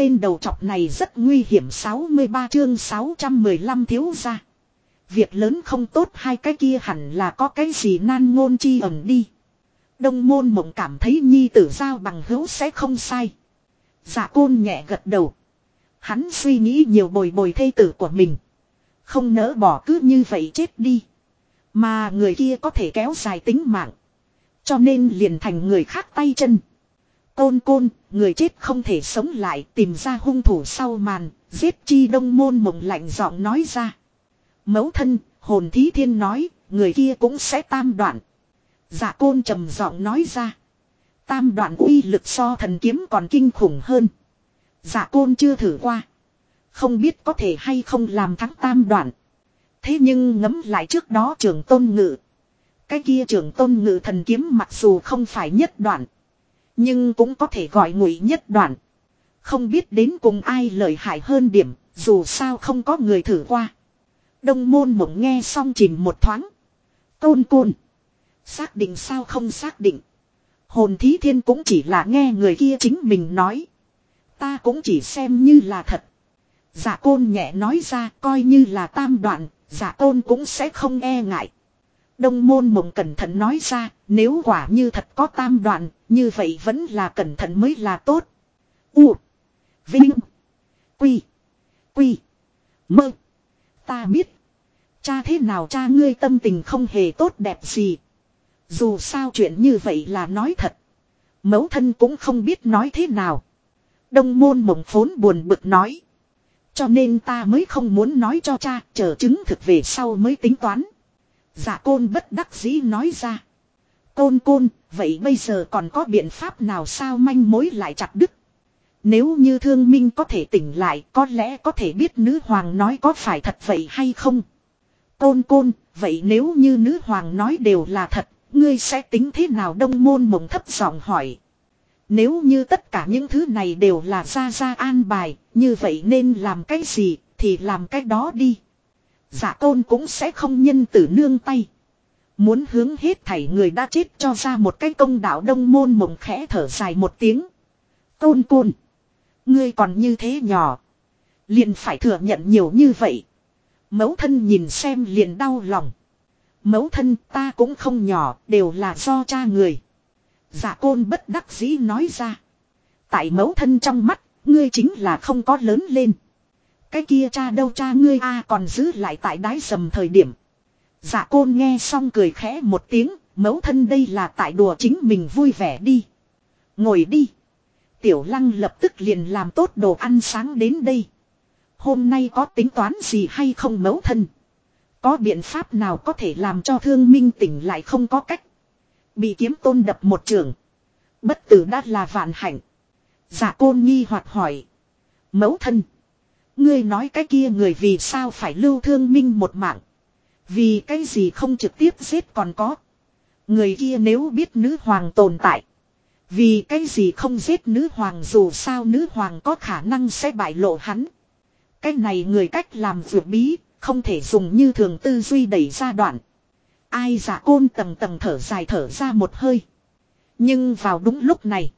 tên đầu trọc này rất nguy hiểm 63 chương 615 thiếu ra. Việc lớn không tốt, hai cái kia hẳn là có cái gì nan ngôn chi ẩn đi. Đông môn mộng cảm thấy nhi tử giao bằng hữu sẽ không sai. Dạ côn nhẹ gật đầu. Hắn suy nghĩ nhiều bồi bồi thê tử của mình. Không nỡ bỏ cứ như vậy chết đi. Mà người kia có thể kéo dài tính mạng. Cho nên liền thành người khác tay chân. Côn côn, người chết không thể sống lại tìm ra hung thủ sau màn, giết chi đông môn mộng lạnh giọng nói ra. Mấu thân, hồn thí thiên nói, người kia cũng sẽ tam đoạn. giả côn trầm giọng nói ra. Tam đoạn uy lực so thần kiếm còn kinh khủng hơn. giả côn chưa thử qua. Không biết có thể hay không làm thắng tam đoạn. Thế nhưng ngấm lại trước đó trường tôn ngự. Cái kia trường tôn ngự thần kiếm mặc dù không phải nhất đoạn. Nhưng cũng có thể gọi ngụy nhất đoạn. Không biết đến cùng ai lợi hại hơn điểm, dù sao không có người thử qua. Đông môn mộng nghe xong chìm một thoáng. Tôn côn. Xác định sao không xác định. Hồn thí thiên cũng chỉ là nghe người kia chính mình nói. Ta cũng chỉ xem như là thật. Giả côn nhẹ nói ra coi như là tam đoạn, giả côn cũng sẽ không e ngại. Đông môn mộng cẩn thận nói ra, nếu quả như thật có tam đoạn, như vậy vẫn là cẩn thận mới là tốt. U. Vinh. Quy. Quy. Mơ. Ta biết. Cha thế nào cha ngươi tâm tình không hề tốt đẹp gì. Dù sao chuyện như vậy là nói thật. Mẫu thân cũng không biết nói thế nào. Đông môn mộng phốn buồn bực nói. Cho nên ta mới không muốn nói cho cha, chờ chứng thực về sau mới tính toán. Dạ côn bất đắc dĩ nói ra. Tôn côn, vậy bây giờ còn có biện pháp nào sao manh mối lại chặt đứt? Nếu như thương minh có thể tỉnh lại, có lẽ có thể biết nữ hoàng nói có phải thật vậy hay không? Côn côn, vậy nếu như nữ hoàng nói đều là thật, ngươi sẽ tính thế nào đông môn mộng thấp giọng hỏi. Nếu như tất cả những thứ này đều là ra ra an bài, như vậy nên làm cái gì, thì làm cái đó đi. Dạ Giả tôn cũng sẽ không nhân tử nương tay. Muốn hướng hết thảy người đã chết cho ra một cái công đạo đông môn mộng khẽ thở dài một tiếng. Côn côn. Ngươi còn như thế nhỏ. Liền phải thừa nhận nhiều như vậy. Mẫu thân nhìn xem liền đau lòng. Mẫu thân ta cũng không nhỏ, đều là do cha người. Giả côn bất đắc dĩ nói ra. Tại mẫu thân trong mắt, ngươi chính là không có lớn lên. Cái kia cha đâu cha ngươi a còn giữ lại tại đái sầm thời điểm. Giả côn nghe xong cười khẽ một tiếng, mẫu thân đây là tại đùa chính mình vui vẻ đi. Ngồi đi. Tiểu lăng lập tức liền làm tốt đồ ăn sáng đến đây. Hôm nay có tính toán gì hay không mẫu thân? Có biện pháp nào có thể làm cho thương minh tỉnh lại không có cách? Bị kiếm tôn đập một trường. Bất tử đã là vạn hạnh. Giả côn nghi hoặc hỏi. Mẫu thân. Ngươi nói cái kia người vì sao phải lưu thương minh một mạng. Vì cái gì không trực tiếp giết còn có. Người kia nếu biết nữ hoàng tồn tại. Vì cái gì không giết nữ hoàng dù sao nữ hoàng có khả năng sẽ bại lộ hắn. Cái này người cách làm vượt bí, không thể dùng như thường tư duy đẩy ra đoạn. Ai giả côn tầng tầng thở dài thở ra một hơi. Nhưng vào đúng lúc này.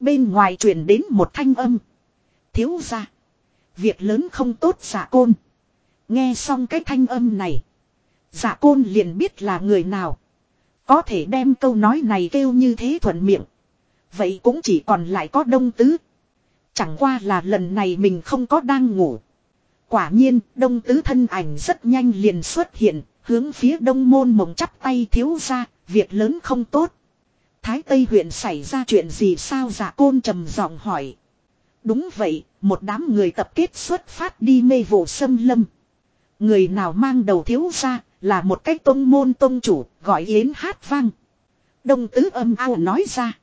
Bên ngoài truyền đến một thanh âm. Thiếu ra. Việc lớn không tốt giả côn. Nghe xong cái thanh âm này dạ côn liền biết là người nào. Có thể đem câu nói này kêu như thế thuận miệng. Vậy cũng chỉ còn lại có đông tứ. Chẳng qua là lần này mình không có đang ngủ. Quả nhiên, đông tứ thân ảnh rất nhanh liền xuất hiện, hướng phía đông môn mộng chắp tay thiếu ra, việc lớn không tốt. Thái Tây huyện xảy ra chuyện gì sao giả côn trầm giọng hỏi. Đúng vậy, một đám người tập kết xuất phát đi mê vụ xâm lâm. Người nào mang đầu thiếu ra, là một cách tôn môn tôn chủ, gọi yến hát vang. Đông tứ âm ao nói ra.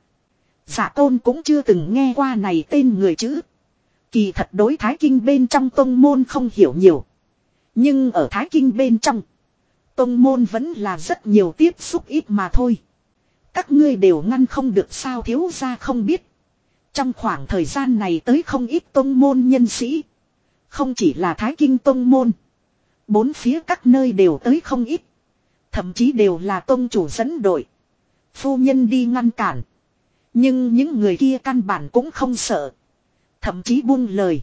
Giả tôn cũng chưa từng nghe qua này tên người chữ. Kỳ thật đối Thái Kinh bên trong tôn môn không hiểu nhiều. Nhưng ở Thái Kinh bên trong. tôn môn vẫn là rất nhiều tiếp xúc ít mà thôi. Các ngươi đều ngăn không được sao thiếu ra không biết. Trong khoảng thời gian này tới không ít tôn môn nhân sĩ. Không chỉ là Thái Kinh tôn môn. Bốn phía các nơi đều tới không ít. Thậm chí đều là tôn chủ dẫn đội. Phu nhân đi ngăn cản. Nhưng những người kia căn bản cũng không sợ. Thậm chí buông lời.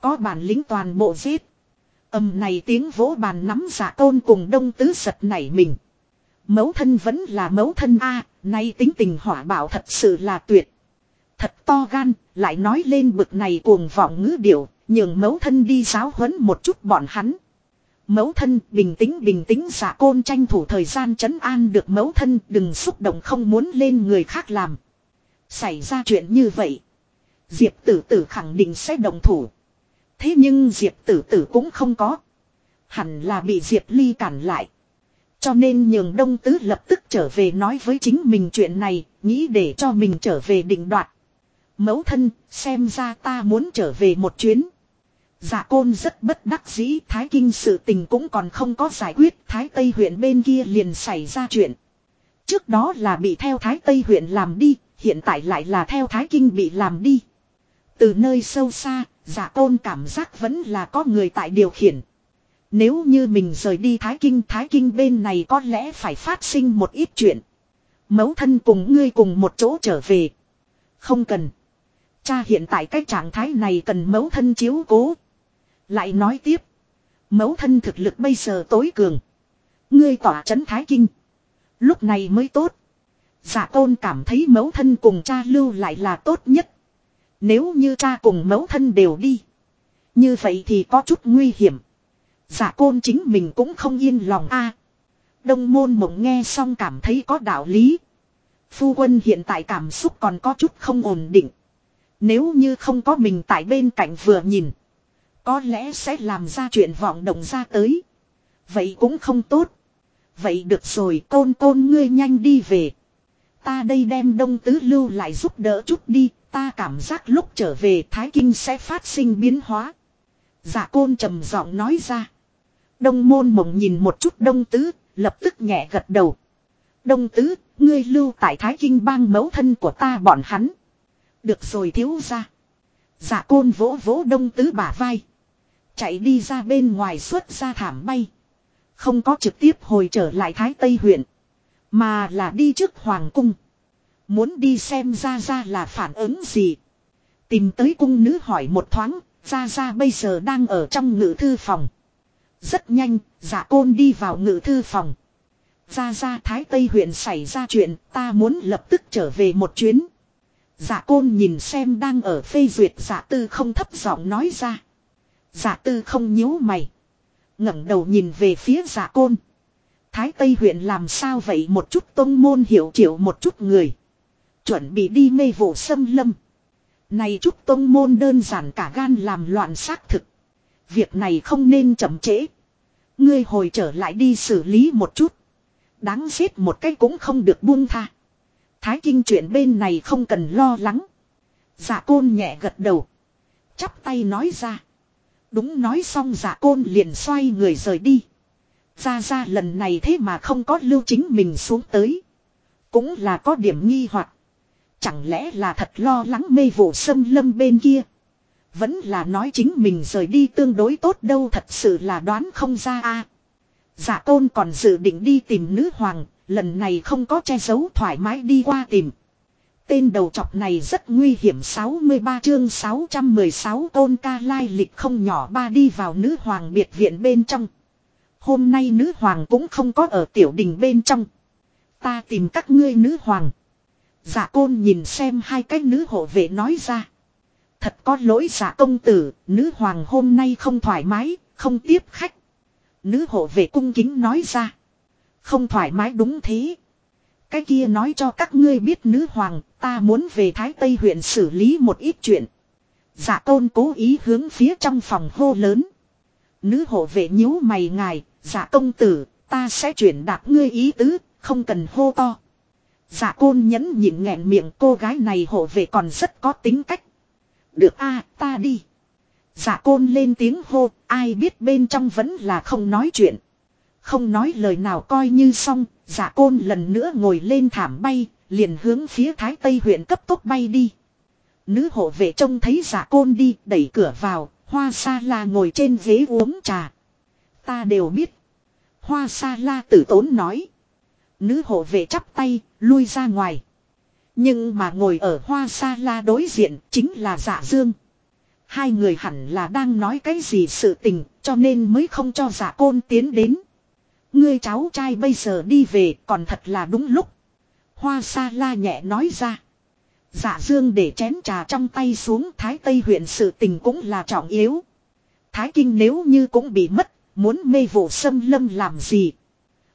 Có bản lính toàn bộ giết. Âm này tiếng vỗ bàn nắm giả tôn cùng đông tứ giật nảy mình. Mấu thân vẫn là mấu thân A, nay tính tình hỏa bảo thật sự là tuyệt. Thật to gan, lại nói lên bực này cuồng vọng ngữ điệu, nhường mấu thân đi giáo huấn một chút bọn hắn mẫu thân bình tĩnh bình tĩnh giả côn tranh thủ thời gian chấn an được mẫu thân đừng xúc động không muốn lên người khác làm. Xảy ra chuyện như vậy. Diệp tử tử khẳng định sẽ đồng thủ. Thế nhưng Diệp tử tử cũng không có. Hẳn là bị Diệp ly cản lại. Cho nên nhường đông tứ lập tức trở về nói với chính mình chuyện này, nghĩ để cho mình trở về định đoạt. Mẫu thân, xem ra ta muốn trở về một chuyến. Dạ côn rất bất đắc dĩ, Thái Kinh sự tình cũng còn không có giải quyết, Thái Tây huyện bên kia liền xảy ra chuyện. Trước đó là bị theo Thái Tây huyện làm đi, hiện tại lại là theo Thái Kinh bị làm đi. Từ nơi sâu xa, dạ côn cảm giác vẫn là có người tại điều khiển. Nếu như mình rời đi Thái Kinh, Thái Kinh bên này có lẽ phải phát sinh một ít chuyện. Mấu thân cùng ngươi cùng một chỗ trở về. Không cần. Cha hiện tại cái trạng thái này cần mấu thân chiếu cố. Lại nói tiếp. Mấu thân thực lực bây giờ tối cường. Ngươi tỏa chấn Thái Kinh. Lúc này mới tốt. Giả tôn cảm thấy mấu thân cùng cha lưu lại là tốt nhất. Nếu như cha cùng mấu thân đều đi. Như vậy thì có chút nguy hiểm. Giả côn chính mình cũng không yên lòng a. đông môn mộng nghe xong cảm thấy có đạo lý. Phu quân hiện tại cảm xúc còn có chút không ổn định. Nếu như không có mình tại bên cạnh vừa nhìn. Có lẽ sẽ làm ra chuyện vọng động ra tới. Vậy cũng không tốt. Vậy được rồi côn côn ngươi nhanh đi về. Ta đây đem đông tứ lưu lại giúp đỡ chút đi. Ta cảm giác lúc trở về Thái Kinh sẽ phát sinh biến hóa. Giả côn trầm giọng nói ra. Đông môn mộng nhìn một chút đông tứ, lập tức nhẹ gật đầu. Đông tứ, ngươi lưu tại Thái Kinh bang mẫu thân của ta bọn hắn. Được rồi thiếu ra. giả dạ côn vỗ vỗ đông tứ bả vai. Chạy đi ra bên ngoài xuất ra thảm bay. Không có trực tiếp hồi trở lại Thái Tây huyện. Mà là đi trước Hoàng cung. Muốn đi xem ra ra là phản ứng gì. Tìm tới cung nữ hỏi một thoáng. Ra ra bây giờ đang ở trong ngự thư phòng. Rất nhanh, giả côn đi vào ngự thư phòng. Ra ra Thái Tây huyện xảy ra chuyện, ta muốn lập tức trở về một chuyến. Giả côn nhìn xem đang ở phê duyệt giả tư không thấp giọng nói ra. Giả tư không nhíu mày. ngẩng đầu nhìn về phía giả côn. Thái Tây huyện làm sao vậy một chút tôn môn hiểu triệu một chút người. Chuẩn bị đi mê vụ xâm lâm. Này chút tôn môn đơn giản cả gan làm loạn xác thực. Việc này không nên chậm trễ. Ngươi hồi trở lại đi xử lý một chút. Đáng giết một cái cũng không được buông tha. Thái kinh chuyện bên này không cần lo lắng. Dạ côn nhẹ gật đầu. Chắp tay nói ra. Đúng nói xong giả côn liền xoay người rời đi. Ra ra lần này thế mà không có lưu chính mình xuống tới. Cũng là có điểm nghi hoặc Chẳng lẽ là thật lo lắng mê vụ xâm lâm bên kia. Vẫn là nói chính mình rời đi tương đối tốt đâu thật sự là đoán không ra a. À, dạ tôn còn dự định đi tìm nữ hoàng, lần này không có che giấu thoải mái đi qua tìm. Tên đầu chọc này rất nguy hiểm 63 chương 616 tôn ca lai lịch không nhỏ ba đi vào nữ hoàng biệt viện bên trong. Hôm nay nữ hoàng cũng không có ở tiểu đình bên trong. Ta tìm các ngươi nữ hoàng. Dạ côn nhìn xem hai cái nữ hộ vệ nói ra. Thật có lỗi giả công tử, nữ hoàng hôm nay không thoải mái, không tiếp khách. Nữ hộ vệ cung kính nói ra. Không thoải mái đúng thế. Cái kia nói cho các ngươi biết nữ hoàng, ta muốn về Thái Tây huyện xử lý một ít chuyện. Giả tôn cố ý hướng phía trong phòng hô lớn. Nữ hộ vệ nhíu mày ngài, giả công tử, ta sẽ chuyển đạt ngươi ý tứ, không cần hô to. Giả côn nhẫn nhịn nghẹn miệng cô gái này hộ vệ còn rất có tính cách. Được a ta đi. Dạ côn lên tiếng hô, ai biết bên trong vẫn là không nói chuyện. Không nói lời nào coi như xong, giả côn lần nữa ngồi lên thảm bay, liền hướng phía thái tây huyện cấp tốc bay đi. Nữ hộ vệ trông thấy giả côn đi, đẩy cửa vào, hoa sa la ngồi trên ghế uống trà. Ta đều biết. Hoa sa la tử tốn nói. Nữ hộ vệ chắp tay, lui ra ngoài. Nhưng mà ngồi ở hoa sa la đối diện chính là dạ dương. Hai người hẳn là đang nói cái gì sự tình cho nên mới không cho giả côn tiến đến. Ngươi cháu trai bây giờ đi về còn thật là đúng lúc. Hoa sa la nhẹ nói ra. Dạ dương để chén trà trong tay xuống Thái Tây huyện sự tình cũng là trọng yếu. Thái Kinh nếu như cũng bị mất, muốn mê vụ xâm lâm làm gì.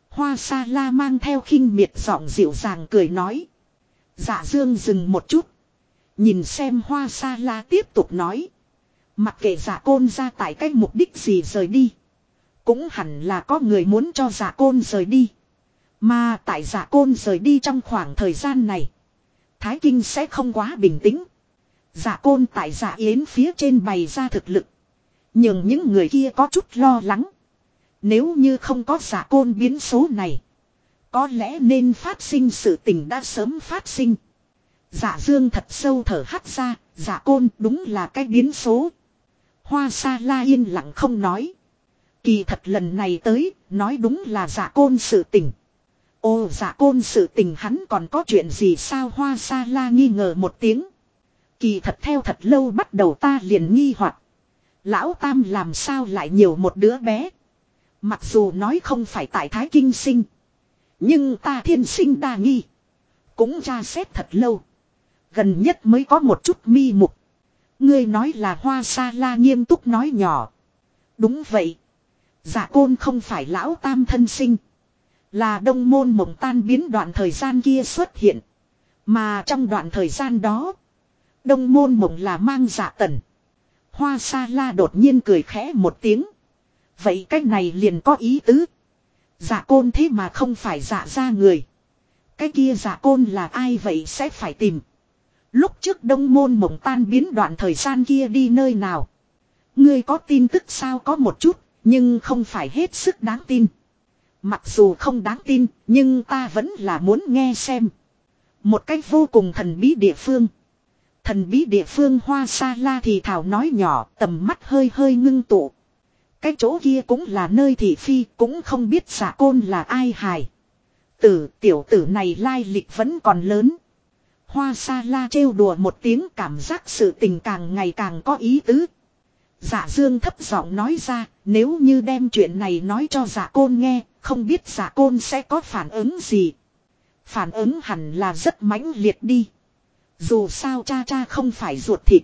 Hoa sa la mang theo khinh miệt giọng dịu dàng cười nói. Dạ dương dừng một chút. Nhìn xem hoa sa la tiếp tục nói. Mặc kệ giả côn ra tại cách mục đích gì rời đi. Cũng hẳn là có người muốn cho giả côn rời đi. Mà tại giả côn rời đi trong khoảng thời gian này. Thái Kinh sẽ không quá bình tĩnh. Giả côn tại giả yến phía trên bày ra thực lực. Nhưng những người kia có chút lo lắng. Nếu như không có giả côn biến số này. Có lẽ nên phát sinh sự tình đã sớm phát sinh. Giả dương thật sâu thở hắt ra. Giả côn, đúng là cái biến số. Hoa sa la yên lặng không nói. Kỳ thật lần này tới, nói đúng là giả côn sự tình. Ô giả côn sự tình hắn còn có chuyện gì sao hoa sa la nghi ngờ một tiếng. Kỳ thật theo thật lâu bắt đầu ta liền nghi hoặc Lão Tam làm sao lại nhiều một đứa bé. Mặc dù nói không phải tại Thái Kinh sinh. Nhưng ta thiên sinh đa nghi. Cũng tra xét thật lâu. Gần nhất mới có một chút mi mục. Ngươi nói là hoa sa la nghiêm túc nói nhỏ. Đúng vậy. Giả côn không phải lão tam thân sinh. Là đông môn mộng tan biến đoạn thời gian kia xuất hiện. Mà trong đoạn thời gian đó. Đông môn mộng là mang giả tần. Hoa sa la đột nhiên cười khẽ một tiếng. Vậy cách này liền có ý tứ. Giả côn thế mà không phải giả ra người. Cái kia giả côn là ai vậy sẽ phải tìm. Lúc trước đông môn mộng tan biến đoạn thời gian kia đi nơi nào. Ngươi có tin tức sao có một chút, nhưng không phải hết sức đáng tin. Mặc dù không đáng tin, nhưng ta vẫn là muốn nghe xem. Một cách vô cùng thần bí địa phương. Thần bí địa phương hoa sa la thì thảo nói nhỏ, tầm mắt hơi hơi ngưng tụ. Cái chỗ kia cũng là nơi thị phi, cũng không biết giả côn là ai hài. Tử tiểu tử này lai lịch vẫn còn lớn. Hoa sa la trêu đùa một tiếng cảm giác sự tình càng ngày càng có ý tứ. Dạ dương thấp giọng nói ra, nếu như đem chuyện này nói cho dạ côn nghe, không biết dạ côn sẽ có phản ứng gì. Phản ứng hẳn là rất mãnh liệt đi. Dù sao cha cha không phải ruột thịt.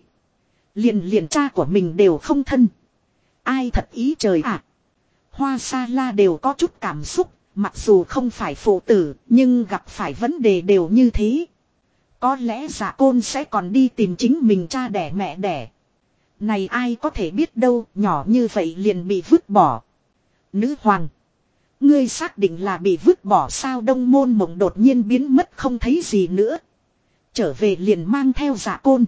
Liền liền cha của mình đều không thân. Ai thật ý trời ạ. Hoa sa la đều có chút cảm xúc, mặc dù không phải phụ tử, nhưng gặp phải vấn đề đều như thế. Có lẽ giả côn sẽ còn đi tìm chính mình cha đẻ mẹ đẻ. Này ai có thể biết đâu, nhỏ như vậy liền bị vứt bỏ. Nữ hoàng. Ngươi xác định là bị vứt bỏ sao đông môn mộng đột nhiên biến mất không thấy gì nữa. Trở về liền mang theo giả côn.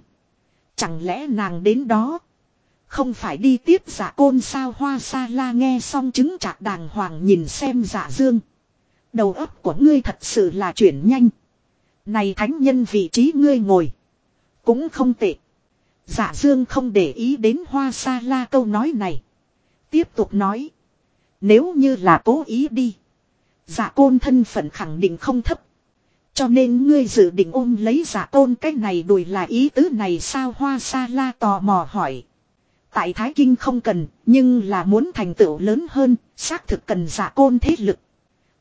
Chẳng lẽ nàng đến đó. Không phải đi tiếp giả côn sao hoa sa la nghe xong chứng chặt đàng hoàng nhìn xem giả dương. Đầu óc của ngươi thật sự là chuyển nhanh. Này thánh nhân vị trí ngươi ngồi. Cũng không tệ. Dạ dương không để ý đến hoa sa la câu nói này. Tiếp tục nói. Nếu như là cố ý đi. Dạ côn thân phận khẳng định không thấp. Cho nên ngươi dự định ôm lấy giả côn cái này đùi là ý tứ này sao hoa sa la tò mò hỏi. Tại Thái Kinh không cần, nhưng là muốn thành tựu lớn hơn, xác thực cần giả côn thế lực.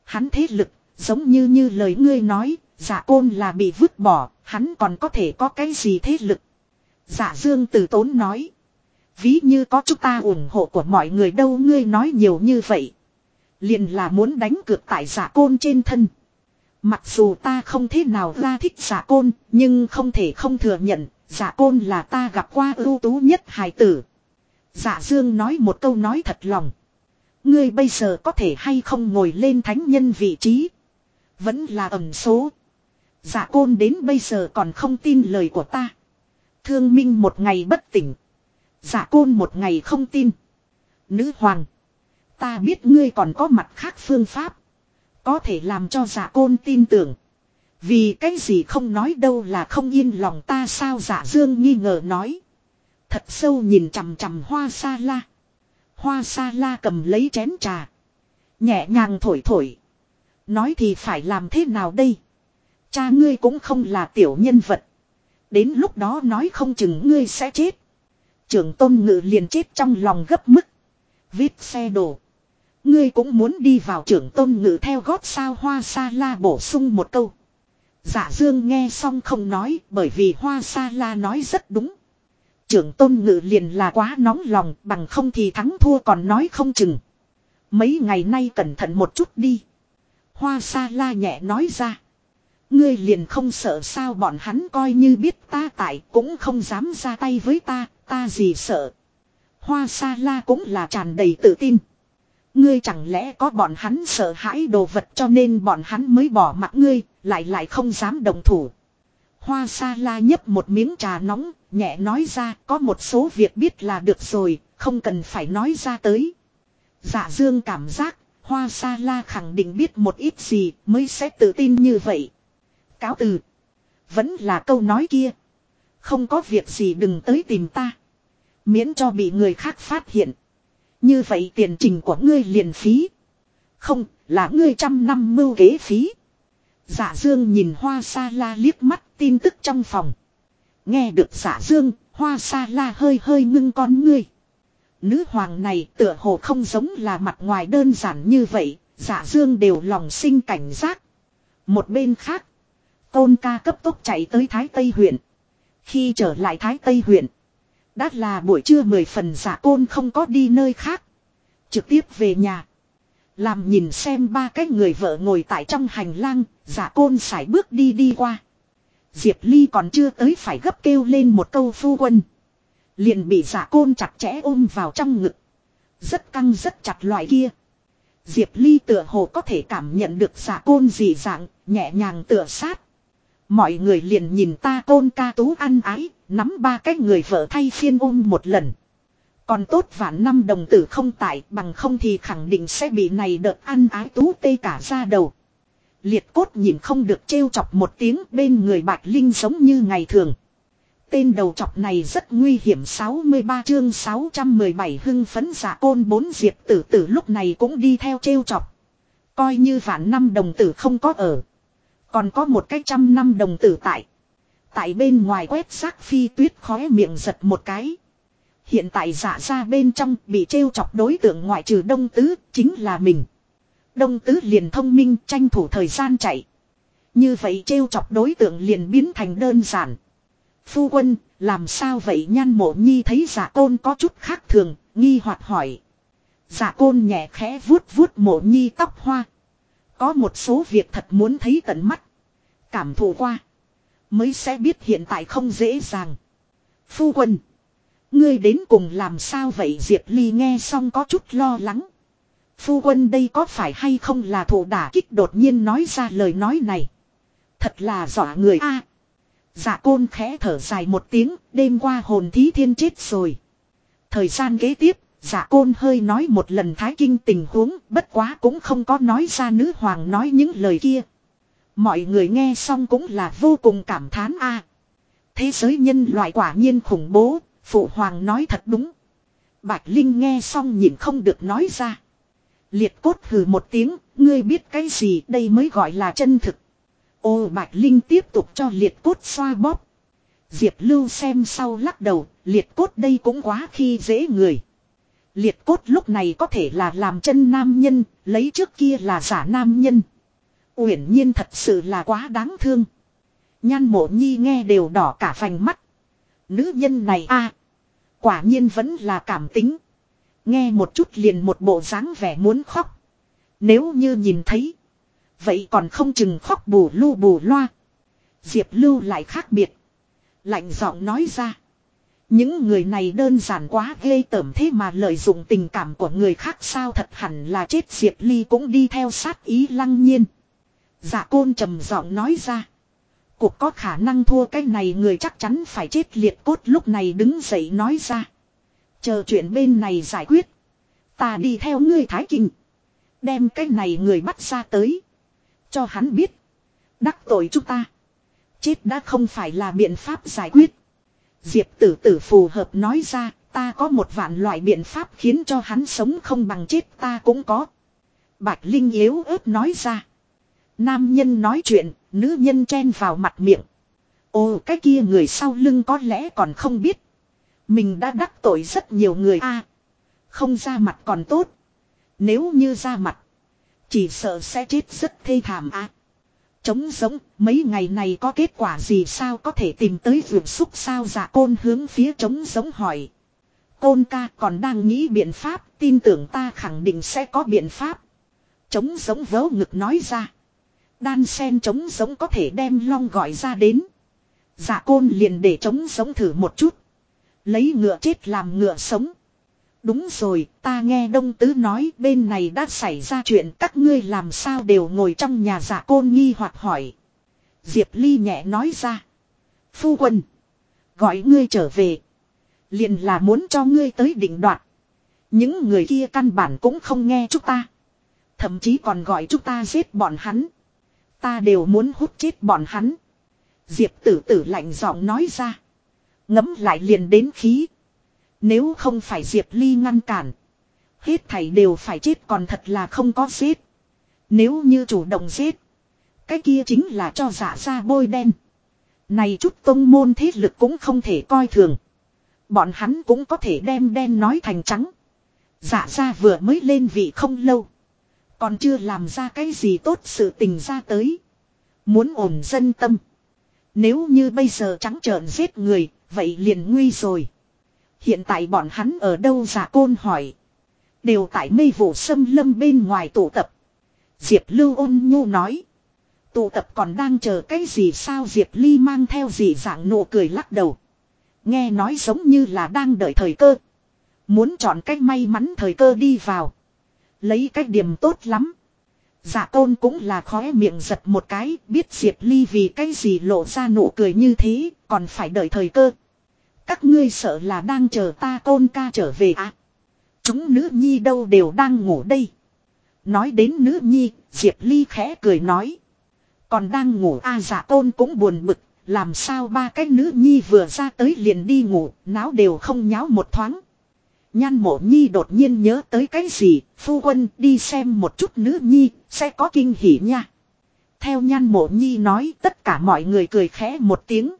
Hắn thế lực, giống như như lời ngươi nói, Giả côn là bị vứt bỏ, hắn còn có thể có cái gì thế lực. Giả dương từ tốn nói. Ví như có chúng ta ủng hộ của mọi người đâu ngươi nói nhiều như vậy. Liền là muốn đánh cược tại giả côn trên thân. Mặc dù ta không thế nào ra thích giả côn, nhưng không thể không thừa nhận, giả côn là ta gặp qua ưu tú nhất hài tử. Giả dương nói một câu nói thật lòng. Ngươi bây giờ có thể hay không ngồi lên thánh nhân vị trí. Vẫn là ẩn số. Dạ côn đến bây giờ còn không tin lời của ta. Thương minh một ngày bất tỉnh. Dạ côn một ngày không tin. Nữ hoàng. Ta biết ngươi còn có mặt khác phương pháp. Có thể làm cho dạ côn tin tưởng. Vì cái gì không nói đâu là không yên lòng ta sao dạ dương nghi ngờ nói. Thật sâu nhìn chằm chằm hoa sa la. Hoa sa la cầm lấy chén trà. Nhẹ nhàng thổi thổi. Nói thì phải làm thế nào đây? Cha ngươi cũng không là tiểu nhân vật. Đến lúc đó nói không chừng ngươi sẽ chết. Trưởng tôn ngự liền chết trong lòng gấp mức. Vít xe đổ. Ngươi cũng muốn đi vào trưởng tôn ngự theo gót sao hoa sa la bổ sung một câu. Giả dương nghe xong không nói, bởi vì hoa sa la nói rất đúng. Trưởng tôn ngự liền là quá nóng lòng, bằng không thì thắng thua còn nói không chừng. Mấy ngày nay cẩn thận một chút đi. Hoa sa la nhẹ nói ra. Ngươi liền không sợ sao bọn hắn coi như biết ta tại cũng không dám ra tay với ta, ta gì sợ. Hoa sa la cũng là tràn đầy tự tin. Ngươi chẳng lẽ có bọn hắn sợ hãi đồ vật cho nên bọn hắn mới bỏ mặt ngươi, lại lại không dám đồng thủ. Hoa sa la nhấp một miếng trà nóng, nhẹ nói ra có một số việc biết là được rồi, không cần phải nói ra tới. Dạ dương cảm giác, hoa sa la khẳng định biết một ít gì mới sẽ tự tin như vậy. Cáo từ. Vẫn là câu nói kia. Không có việc gì đừng tới tìm ta. Miễn cho bị người khác phát hiện. Như vậy tiền trình của ngươi liền phí. Không, là ngươi trăm năm mưu kế phí. Giả dương nhìn hoa sa la liếc mắt tin tức trong phòng. Nghe được giả dương, hoa sa la hơi hơi ngưng con ngươi. Nữ hoàng này tựa hồ không giống là mặt ngoài đơn giản như vậy, giả dương đều lòng sinh cảnh giác. Một bên khác, tôn ca cấp tốc chạy tới Thái Tây huyện. Khi trở lại Thái Tây huyện, đã là buổi trưa mười phần giả côn không có đi nơi khác. Trực tiếp về nhà. Làm nhìn xem ba cái người vợ ngồi tại trong hành lang, giả côn sải bước đi đi qua. Diệp Ly còn chưa tới phải gấp kêu lên một câu phu quân. Liền bị giả côn chặt chẽ ôm vào trong ngực. Rất căng rất chặt loại kia. Diệp Ly tựa hồ có thể cảm nhận được giả côn dị dạng, nhẹ nhàng tựa sát. Mọi người liền nhìn ta côn ca tú ăn ái, nắm ba cái người vợ thay phiên ôm một lần. Còn tốt vạn năm đồng tử không tại bằng không thì khẳng định sẽ bị này đợt ăn ái tú tê cả ra đầu. Liệt cốt nhìn không được trêu chọc một tiếng bên người bạch linh giống như ngày thường. Tên đầu chọc này rất nguy hiểm 63 chương 617 hưng phấn giả côn bốn diệp tử tử lúc này cũng đi theo trêu chọc. Coi như vạn năm đồng tử không có ở. Còn có một cái trăm năm đồng tử tại. Tại bên ngoài quét xác phi tuyết khóe miệng giật một cái. Hiện tại giả ra bên trong bị trêu chọc đối tượng ngoại trừ đông tứ chính là mình. Đông tứ liền thông minh tranh thủ thời gian chạy. Như vậy trêu chọc đối tượng liền biến thành đơn giản. Phu quân, làm sao vậy nhan mộ nhi thấy giả côn có chút khác thường, nghi hoặc hỏi. Giả côn nhẹ khẽ vuốt vuốt mộ nhi tóc hoa. Có một số việc thật muốn thấy tận mắt. Cảm thụ qua. Mới sẽ biết hiện tại không dễ dàng. Phu quân. Ngươi đến cùng làm sao vậy Diệp Ly nghe xong có chút lo lắng. Phu quân đây có phải hay không là thủ đả kích đột nhiên nói ra lời nói này. Thật là dọa người a. À, dạ côn khẽ thở dài một tiếng, đêm qua hồn thí thiên chết rồi. Thời gian kế tiếp, dạ côn hơi nói một lần thái kinh tình huống, bất quá cũng không có nói ra nữ hoàng nói những lời kia. Mọi người nghe xong cũng là vô cùng cảm thán a. Thế giới nhân loại quả nhiên khủng bố, phụ hoàng nói thật đúng. Bạch Linh nghe xong nhìn không được nói ra. Liệt cốt hừ một tiếng, ngươi biết cái gì đây mới gọi là chân thực. Ô Bạch Linh tiếp tục cho liệt cốt xoa bóp. Diệp Lưu xem sau lắc đầu, liệt cốt đây cũng quá khi dễ người. Liệt cốt lúc này có thể là làm chân nam nhân, lấy trước kia là giả nam nhân. Uyển nhiên thật sự là quá đáng thương. Nhan mộ nhi nghe đều đỏ cả vành mắt. Nữ nhân này a, Quả nhiên vẫn là cảm tính. Nghe một chút liền một bộ dáng vẻ muốn khóc. Nếu như nhìn thấy. Vậy còn không chừng khóc bù lu bù loa. Diệp Lưu lại khác biệt. Lạnh giọng nói ra. Những người này đơn giản quá ghê tởm thế mà lợi dụng tình cảm của người khác sao thật hẳn là chết Diệp Ly cũng đi theo sát ý lăng nhiên. Dạ côn trầm giọng nói ra. Cuộc có khả năng thua cái này người chắc chắn phải chết liệt cốt lúc này đứng dậy nói ra. Chờ chuyện bên này giải quyết. Ta đi theo ngươi Thái Kinh. Đem cái này người bắt ra tới. Cho hắn biết. Đắc tội chúng ta. Chết đã không phải là biện pháp giải quyết. Diệp tử tử phù hợp nói ra. Ta có một vạn loại biện pháp khiến cho hắn sống không bằng chết, ta cũng có. Bạch Linh yếu ớt nói ra. Nam nhân nói chuyện, nữ nhân chen vào mặt miệng. Ồ cái kia người sau lưng có lẽ còn không biết. Mình đã đắc tội rất nhiều người a Không ra mặt còn tốt. Nếu như ra mặt. Chỉ sợ sẽ chết rất thê thảm a Trống giống, mấy ngày này có kết quả gì sao có thể tìm tới vườn xúc sao giả côn hướng phía trống giống hỏi. Côn ca còn đang nghĩ biện pháp, tin tưởng ta khẳng định sẽ có biện pháp. Trống giống vớ ngực nói ra. Đan sen trống giống có thể đem long gọi ra đến. Giả côn liền để trống giống thử một chút. Lấy ngựa chết làm ngựa sống. Đúng rồi, ta nghe Đông Tứ nói bên này đã xảy ra chuyện các ngươi làm sao đều ngồi trong nhà giả côn nghi hoặc hỏi. Diệp Ly nhẹ nói ra. Phu quân. Gọi ngươi trở về. liền là muốn cho ngươi tới định đoạt. Những người kia căn bản cũng không nghe chúng ta. Thậm chí còn gọi chúng ta giết bọn hắn. Ta đều muốn hút chết bọn hắn. Diệp tử tử lạnh giọng nói ra. Ngấm lại liền đến khí. Nếu không phải Diệp Ly ngăn cản. Hết thảy đều phải chết còn thật là không có giết. Nếu như chủ động giết. Cái kia chính là cho giả ra bôi đen. Này chút tông môn thế lực cũng không thể coi thường. Bọn hắn cũng có thể đem đen nói thành trắng. Giả ra vừa mới lên vị không lâu. Còn chưa làm ra cái gì tốt sự tình ra tới. Muốn ổn dân tâm. Nếu như bây giờ trắng trợn giết người, vậy liền nguy rồi. Hiện tại bọn hắn ở đâu giả côn hỏi. Đều tại mây vụ sâm lâm bên ngoài tụ tập. Diệp Lưu ôn nhu nói. Tụ tập còn đang chờ cái gì sao Diệp Ly mang theo gì dạng nụ cười lắc đầu. Nghe nói giống như là đang đợi thời cơ. Muốn chọn cách may mắn thời cơ đi vào. Lấy cách điểm tốt lắm. Dạ tôn cũng là khóe miệng giật một cái, biết Diệp Ly vì cái gì lộ ra nụ cười như thế, còn phải đợi thời cơ. Các ngươi sợ là đang chờ ta tôn ca trở về à? Chúng nữ nhi đâu đều đang ngủ đây. Nói đến nữ nhi, Diệp Ly khẽ cười nói. Còn đang ngủ a à, dạ tôn cũng buồn bực, làm sao ba cái nữ nhi vừa ra tới liền đi ngủ, náo đều không nháo một thoáng. Nhan mộ nhi đột nhiên nhớ tới cái gì, phu quân đi xem một chút nữ nhi, sẽ có kinh hỉ nha. Theo nhan mộ nhi nói tất cả mọi người cười khẽ một tiếng.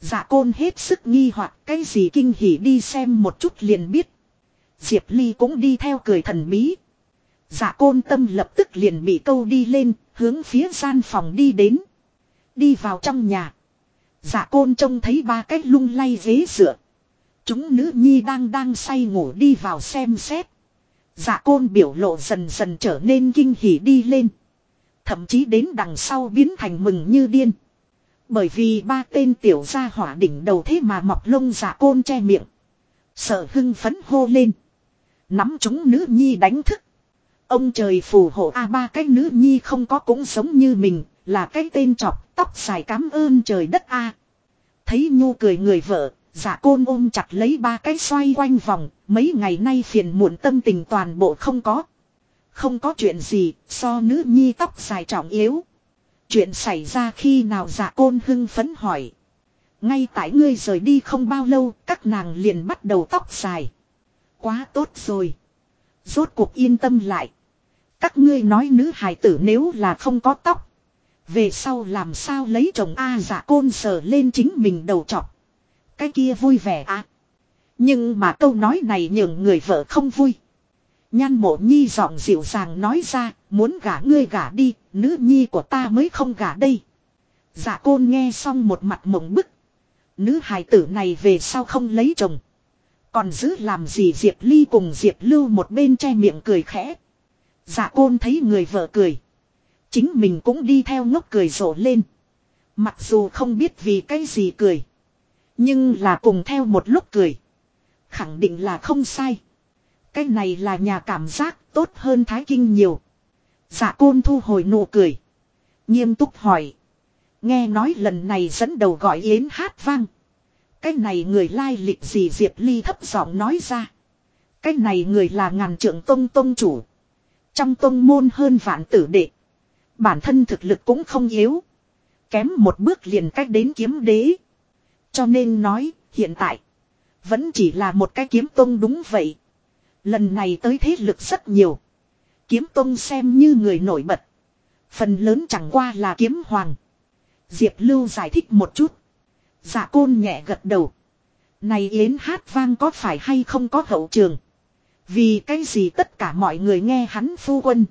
Dạ côn hết sức nghi hoặc cái gì kinh hỉ đi xem một chút liền biết. Diệp Ly cũng đi theo cười thần bí. Dạ côn tâm lập tức liền bị câu đi lên, hướng phía gian phòng đi đến. Đi vào trong nhà. Dạ côn trông thấy ba cái lung lay ghế dựa. Chúng nữ nhi đang đang say ngủ đi vào xem xét. Dạ côn biểu lộ dần dần trở nên kinh hỉ đi lên. Thậm chí đến đằng sau biến thành mừng như điên. Bởi vì ba tên tiểu gia hỏa đỉnh đầu thế mà mọc lông dạ côn che miệng. Sợ hưng phấn hô lên. Nắm chúng nữ nhi đánh thức. Ông trời phù hộ a ba cái nữ nhi không có cũng giống như mình, là cái tên chọc, tóc dài cám ơn trời đất a. Thấy nhu cười người vợ, Dạ côn ôm chặt lấy ba cái xoay quanh vòng, mấy ngày nay phiền muộn tâm tình toàn bộ không có. Không có chuyện gì, so nữ nhi tóc dài trọng yếu. Chuyện xảy ra khi nào dạ côn hưng phấn hỏi. Ngay tại ngươi rời đi không bao lâu, các nàng liền bắt đầu tóc dài. Quá tốt rồi. Rốt cuộc yên tâm lại. Các ngươi nói nữ hài tử nếu là không có tóc. Về sau làm sao lấy chồng A à, dạ côn sờ lên chính mình đầu chọc. Cái kia vui vẻ à. Nhưng mà câu nói này nhường người vợ không vui. Nhan mộ nhi giọng dịu dàng nói ra, muốn gả ngươi gả đi, nữ nhi của ta mới không gả đây. Dạ côn nghe xong một mặt mộng bức. Nữ hài tử này về sao không lấy chồng. Còn giữ làm gì Diệp Ly cùng Diệp Lưu một bên che miệng cười khẽ. Dạ côn thấy người vợ cười. Chính mình cũng đi theo ngốc cười rộ lên. Mặc dù không biết vì cái gì cười. Nhưng là cùng theo một lúc cười. Khẳng định là không sai. Cái này là nhà cảm giác tốt hơn Thái Kinh nhiều. Dạ côn thu hồi nụ cười. Nghiêm túc hỏi. Nghe nói lần này dẫn đầu gọi yến hát vang. Cái này người lai lịch gì Diệp Ly thấp giọng nói ra. Cái này người là ngàn trưởng tông tông chủ. Trong tông môn hơn vạn tử đệ. Bản thân thực lực cũng không yếu. Kém một bước liền cách đến kiếm đế. Cho nên nói, hiện tại, vẫn chỉ là một cái kiếm tông đúng vậy. Lần này tới thế lực rất nhiều. Kiếm tông xem như người nổi bật. Phần lớn chẳng qua là kiếm hoàng. Diệp Lưu giải thích một chút. Dạ côn nhẹ gật đầu. Này yến hát vang có phải hay không có hậu trường. Vì cái gì tất cả mọi người nghe hắn phu quân.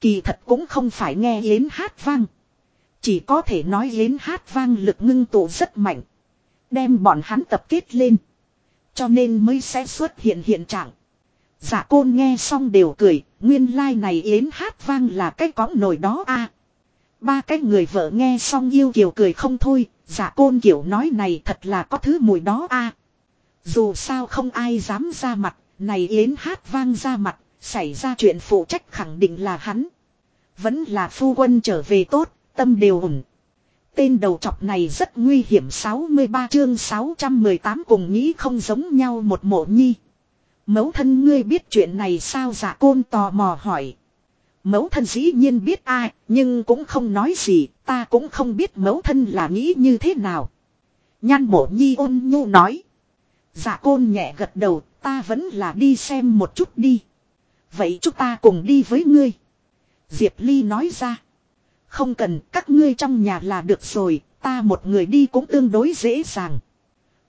Kỳ thật cũng không phải nghe yến hát vang. Chỉ có thể nói yến hát vang lực ngưng tụ rất mạnh. Đem bọn hắn tập kết lên. Cho nên mới sẽ xuất hiện hiện trạng. Giả côn nghe xong đều cười, nguyên lai like này yến hát vang là cái cõng nổi đó a. ba cái người vợ nghe xong yêu kiều cười không thôi, giả côn kiểu nói này thật là có thứ mùi đó a. Dù sao không ai dám ra mặt, này yến hát vang ra mặt, xảy ra chuyện phụ trách khẳng định là hắn. Vẫn là phu quân trở về tốt, tâm đều ủng, Tên đầu chọc này rất nguy hiểm 63 chương 618 cùng nghĩ không giống nhau một mộ nhi. Mẫu thân ngươi biết chuyện này sao giả côn tò mò hỏi. Mẫu thân dĩ nhiên biết ai, nhưng cũng không nói gì, ta cũng không biết mẫu thân là nghĩ như thế nào. Nhan mộ nhi ôn nhu nói. Giả côn nhẹ gật đầu, ta vẫn là đi xem một chút đi. Vậy chúng ta cùng đi với ngươi. Diệp Ly nói ra. Không cần các ngươi trong nhà là được rồi, ta một người đi cũng tương đối dễ dàng.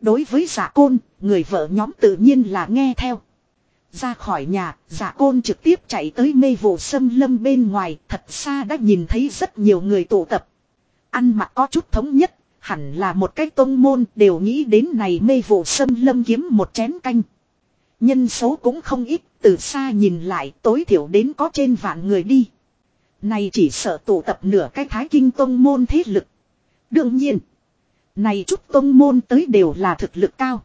Đối với giả côn, người vợ nhóm tự nhiên là nghe theo. Ra khỏi nhà, giả côn trực tiếp chạy tới mê vụ sâm lâm bên ngoài, thật xa đã nhìn thấy rất nhiều người tụ tập. Ăn mặc có chút thống nhất, hẳn là một cái tôn môn đều nghĩ đến này mê vụ sâm lâm kiếm một chén canh. Nhân số cũng không ít, từ xa nhìn lại tối thiểu đến có trên vạn người đi. Này chỉ sợ tụ tập nửa cái thái kinh tông môn thế lực. Đương nhiên. Này chút tông môn tới đều là thực lực cao.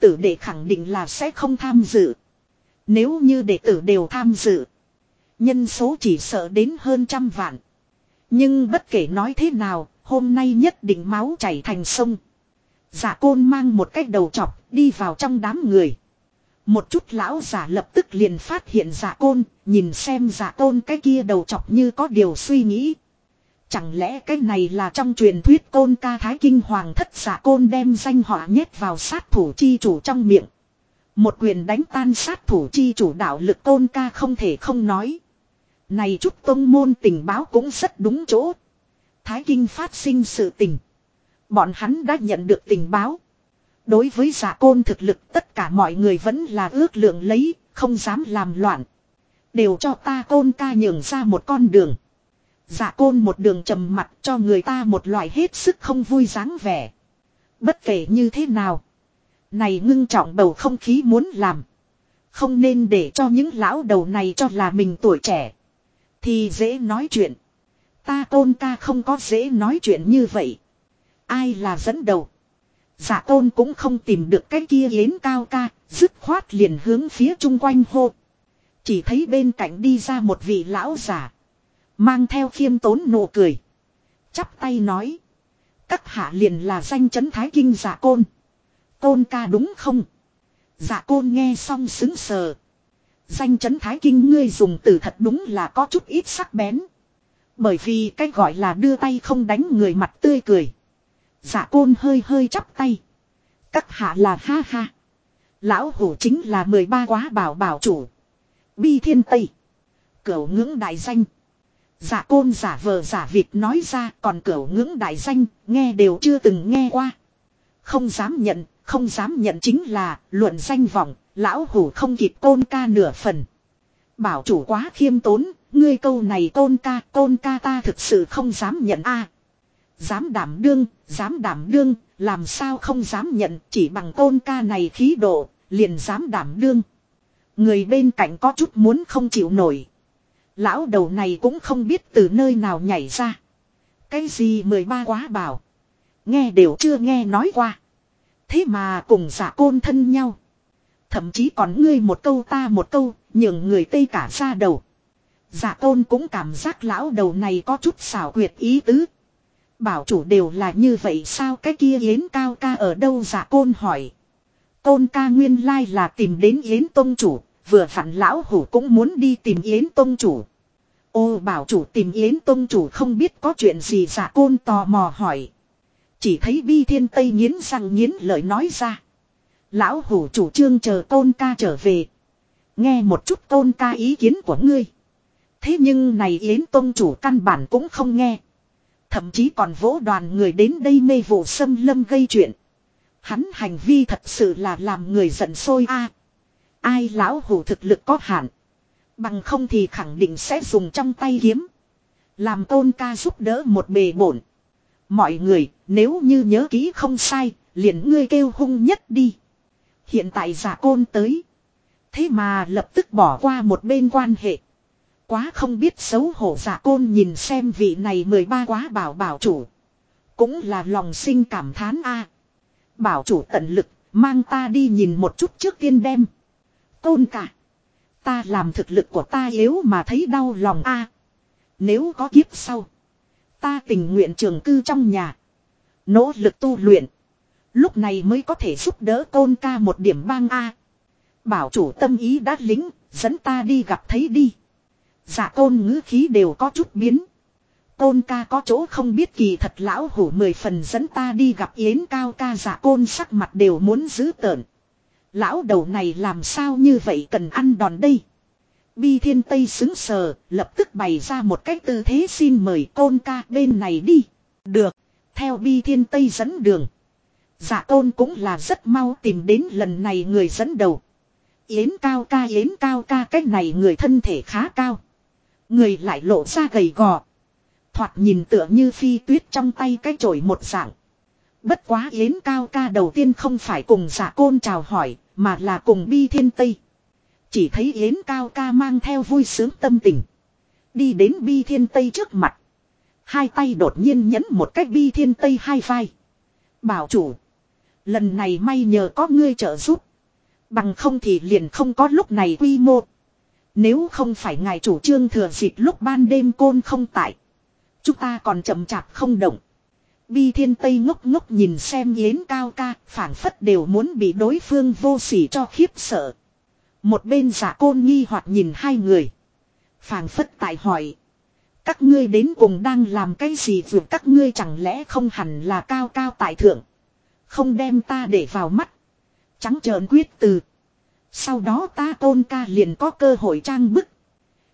Tử đệ khẳng định là sẽ không tham dự. Nếu như đệ tử đều tham dự. Nhân số chỉ sợ đến hơn trăm vạn. Nhưng bất kể nói thế nào, hôm nay nhất định máu chảy thành sông. Giả côn mang một cái đầu chọc đi vào trong đám người. Một chút lão giả lập tức liền phát hiện giả côn, nhìn xem giả côn cái kia đầu chọc như có điều suy nghĩ. Chẳng lẽ cái này là trong truyền thuyết côn ca thái kinh hoàng thất giả côn đem danh họa nhét vào sát thủ chi chủ trong miệng. Một quyền đánh tan sát thủ chi chủ đạo lực côn ca không thể không nói. Này chút tông môn tình báo cũng rất đúng chỗ. Thái kinh phát sinh sự tình. Bọn hắn đã nhận được tình báo. Đối với giả côn thực lực tất cả mọi người vẫn là ước lượng lấy, không dám làm loạn. Đều cho ta côn ca nhường ra một con đường. Giả côn một đường trầm mặt cho người ta một loại hết sức không vui dáng vẻ. Bất kể như thế nào. Này ngưng trọng bầu không khí muốn làm. Không nên để cho những lão đầu này cho là mình tuổi trẻ. Thì dễ nói chuyện. Ta tôn ca không có dễ nói chuyện như vậy. Ai là dẫn đầu. Giả tôn cũng không tìm được cái kia yến cao ca, dứt khoát liền hướng phía chung quanh hô. Chỉ thấy bên cạnh đi ra một vị lão giả. Mang theo khiêm tốn nụ cười. Chắp tay nói. Các hạ liền là danh chấn thái kinh giả côn. Côn ca đúng không? Giả côn nghe xong xứng sờ. Danh chấn thái kinh ngươi dùng từ thật đúng là có chút ít sắc bén. Bởi vì cái gọi là đưa tay không đánh người mặt tươi cười. Dạ côn hơi hơi chắp tay. Các hạ là ha ha. Lão hủ chính là 13 quá bảo bảo chủ. Bi thiên tây. Cửu ngưỡng đại danh. giả côn giả vờ giả vịt nói ra còn cửu ngưỡng đại danh nghe đều chưa từng nghe qua. Không dám nhận, không dám nhận chính là luận danh vọng, lão hủ không kịp côn ca nửa phần. Bảo chủ quá khiêm tốn, ngươi câu này côn ca, côn ca ta thực sự không dám nhận a. Dám đảm đương, dám đảm đương, làm sao không dám nhận chỉ bằng tôn ca này khí độ, liền dám đảm đương. Người bên cạnh có chút muốn không chịu nổi. Lão đầu này cũng không biết từ nơi nào nhảy ra. Cái gì mười ba quá bảo. Nghe đều chưa nghe nói qua. Thế mà cùng giả côn thân nhau. Thậm chí còn ngươi một câu ta một câu, nhường người tây cả ra đầu. Giả côn cũng cảm giác lão đầu này có chút xảo quyệt ý tứ. Bảo chủ đều là như vậy sao cái kia Yến Cao ca ở đâu giả côn hỏi. Côn ca nguyên lai là tìm đến Yến Tông Chủ, vừa phản lão hủ cũng muốn đi tìm Yến Tông Chủ. Ô bảo chủ tìm Yến Tông Chủ không biết có chuyện gì giả côn tò mò hỏi. Chỉ thấy bi thiên tây nghiến răng nghiến lời nói ra. Lão hủ chủ trương chờ tôn ca trở về. Nghe một chút tôn ca ý kiến của ngươi. Thế nhưng này Yến tôn Chủ căn bản cũng không nghe. Thậm chí còn vỗ đoàn người đến đây mê vụ xâm lâm gây chuyện. Hắn hành vi thật sự là làm người giận sôi a. ai lão hủ thực lực có hạn. Bằng không thì khẳng định sẽ dùng trong tay kiếm. Làm tôn ca giúp đỡ một bề bổn. Mọi người, nếu như nhớ kỹ không sai, liền ngươi kêu hung nhất đi. Hiện tại giả côn tới. Thế mà lập tức bỏ qua một bên quan hệ. Quá không biết xấu hổ giả côn nhìn xem vị này 13 quá bảo bảo chủ. Cũng là lòng sinh cảm thán a. Bảo chủ tận lực, mang ta đi nhìn một chút trước tiên đem. Côn cả. Ta làm thực lực của ta yếu mà thấy đau lòng a. Nếu có kiếp sau. Ta tình nguyện trường cư trong nhà. Nỗ lực tu luyện. Lúc này mới có thể giúp đỡ côn ca một điểm bang A. Bảo chủ tâm ý đã lính, dẫn ta đi gặp thấy đi. Dạ côn ngữ khí đều có chút biến. Côn ca có chỗ không biết kỳ thật lão hủ mười phần dẫn ta đi gặp yến cao ca dạ côn sắc mặt đều muốn giữ tợn. Lão đầu này làm sao như vậy cần ăn đòn đây. Bi thiên tây xứng sờ, lập tức bày ra một cách tư thế xin mời côn ca bên này đi. Được, theo bi thiên tây dẫn đường. Dạ tôn cũng là rất mau tìm đến lần này người dẫn đầu. Yến cao ca yến cao ca cách này người thân thể khá cao. Người lại lộ ra gầy gò. Thoạt nhìn tựa như phi tuyết trong tay cái chổi một dạng. Bất quá yến cao ca đầu tiên không phải cùng giả côn chào hỏi, mà là cùng bi thiên tây. Chỉ thấy yến cao ca mang theo vui sướng tâm tình. Đi đến bi thiên tây trước mặt. Hai tay đột nhiên nhấn một cách bi thiên tây hai vai. Bảo chủ. Lần này may nhờ có ngươi trợ giúp. Bằng không thì liền không có lúc này quy mô. Nếu không phải ngài chủ trương thừa dịp lúc ban đêm côn không tại. Chúng ta còn chậm chạp không động. Bi thiên tây ngốc ngốc nhìn xem yến cao ca, phản phất đều muốn bị đối phương vô sỉ cho khiếp sợ. Một bên giả côn nghi hoặc nhìn hai người. phản phất tại hỏi. Các ngươi đến cùng đang làm cái gì vượt các ngươi chẳng lẽ không hẳn là cao cao tại thượng. Không đem ta để vào mắt. Trắng trợn quyết từ. Sau đó ta tôn ca liền có cơ hội trang bức.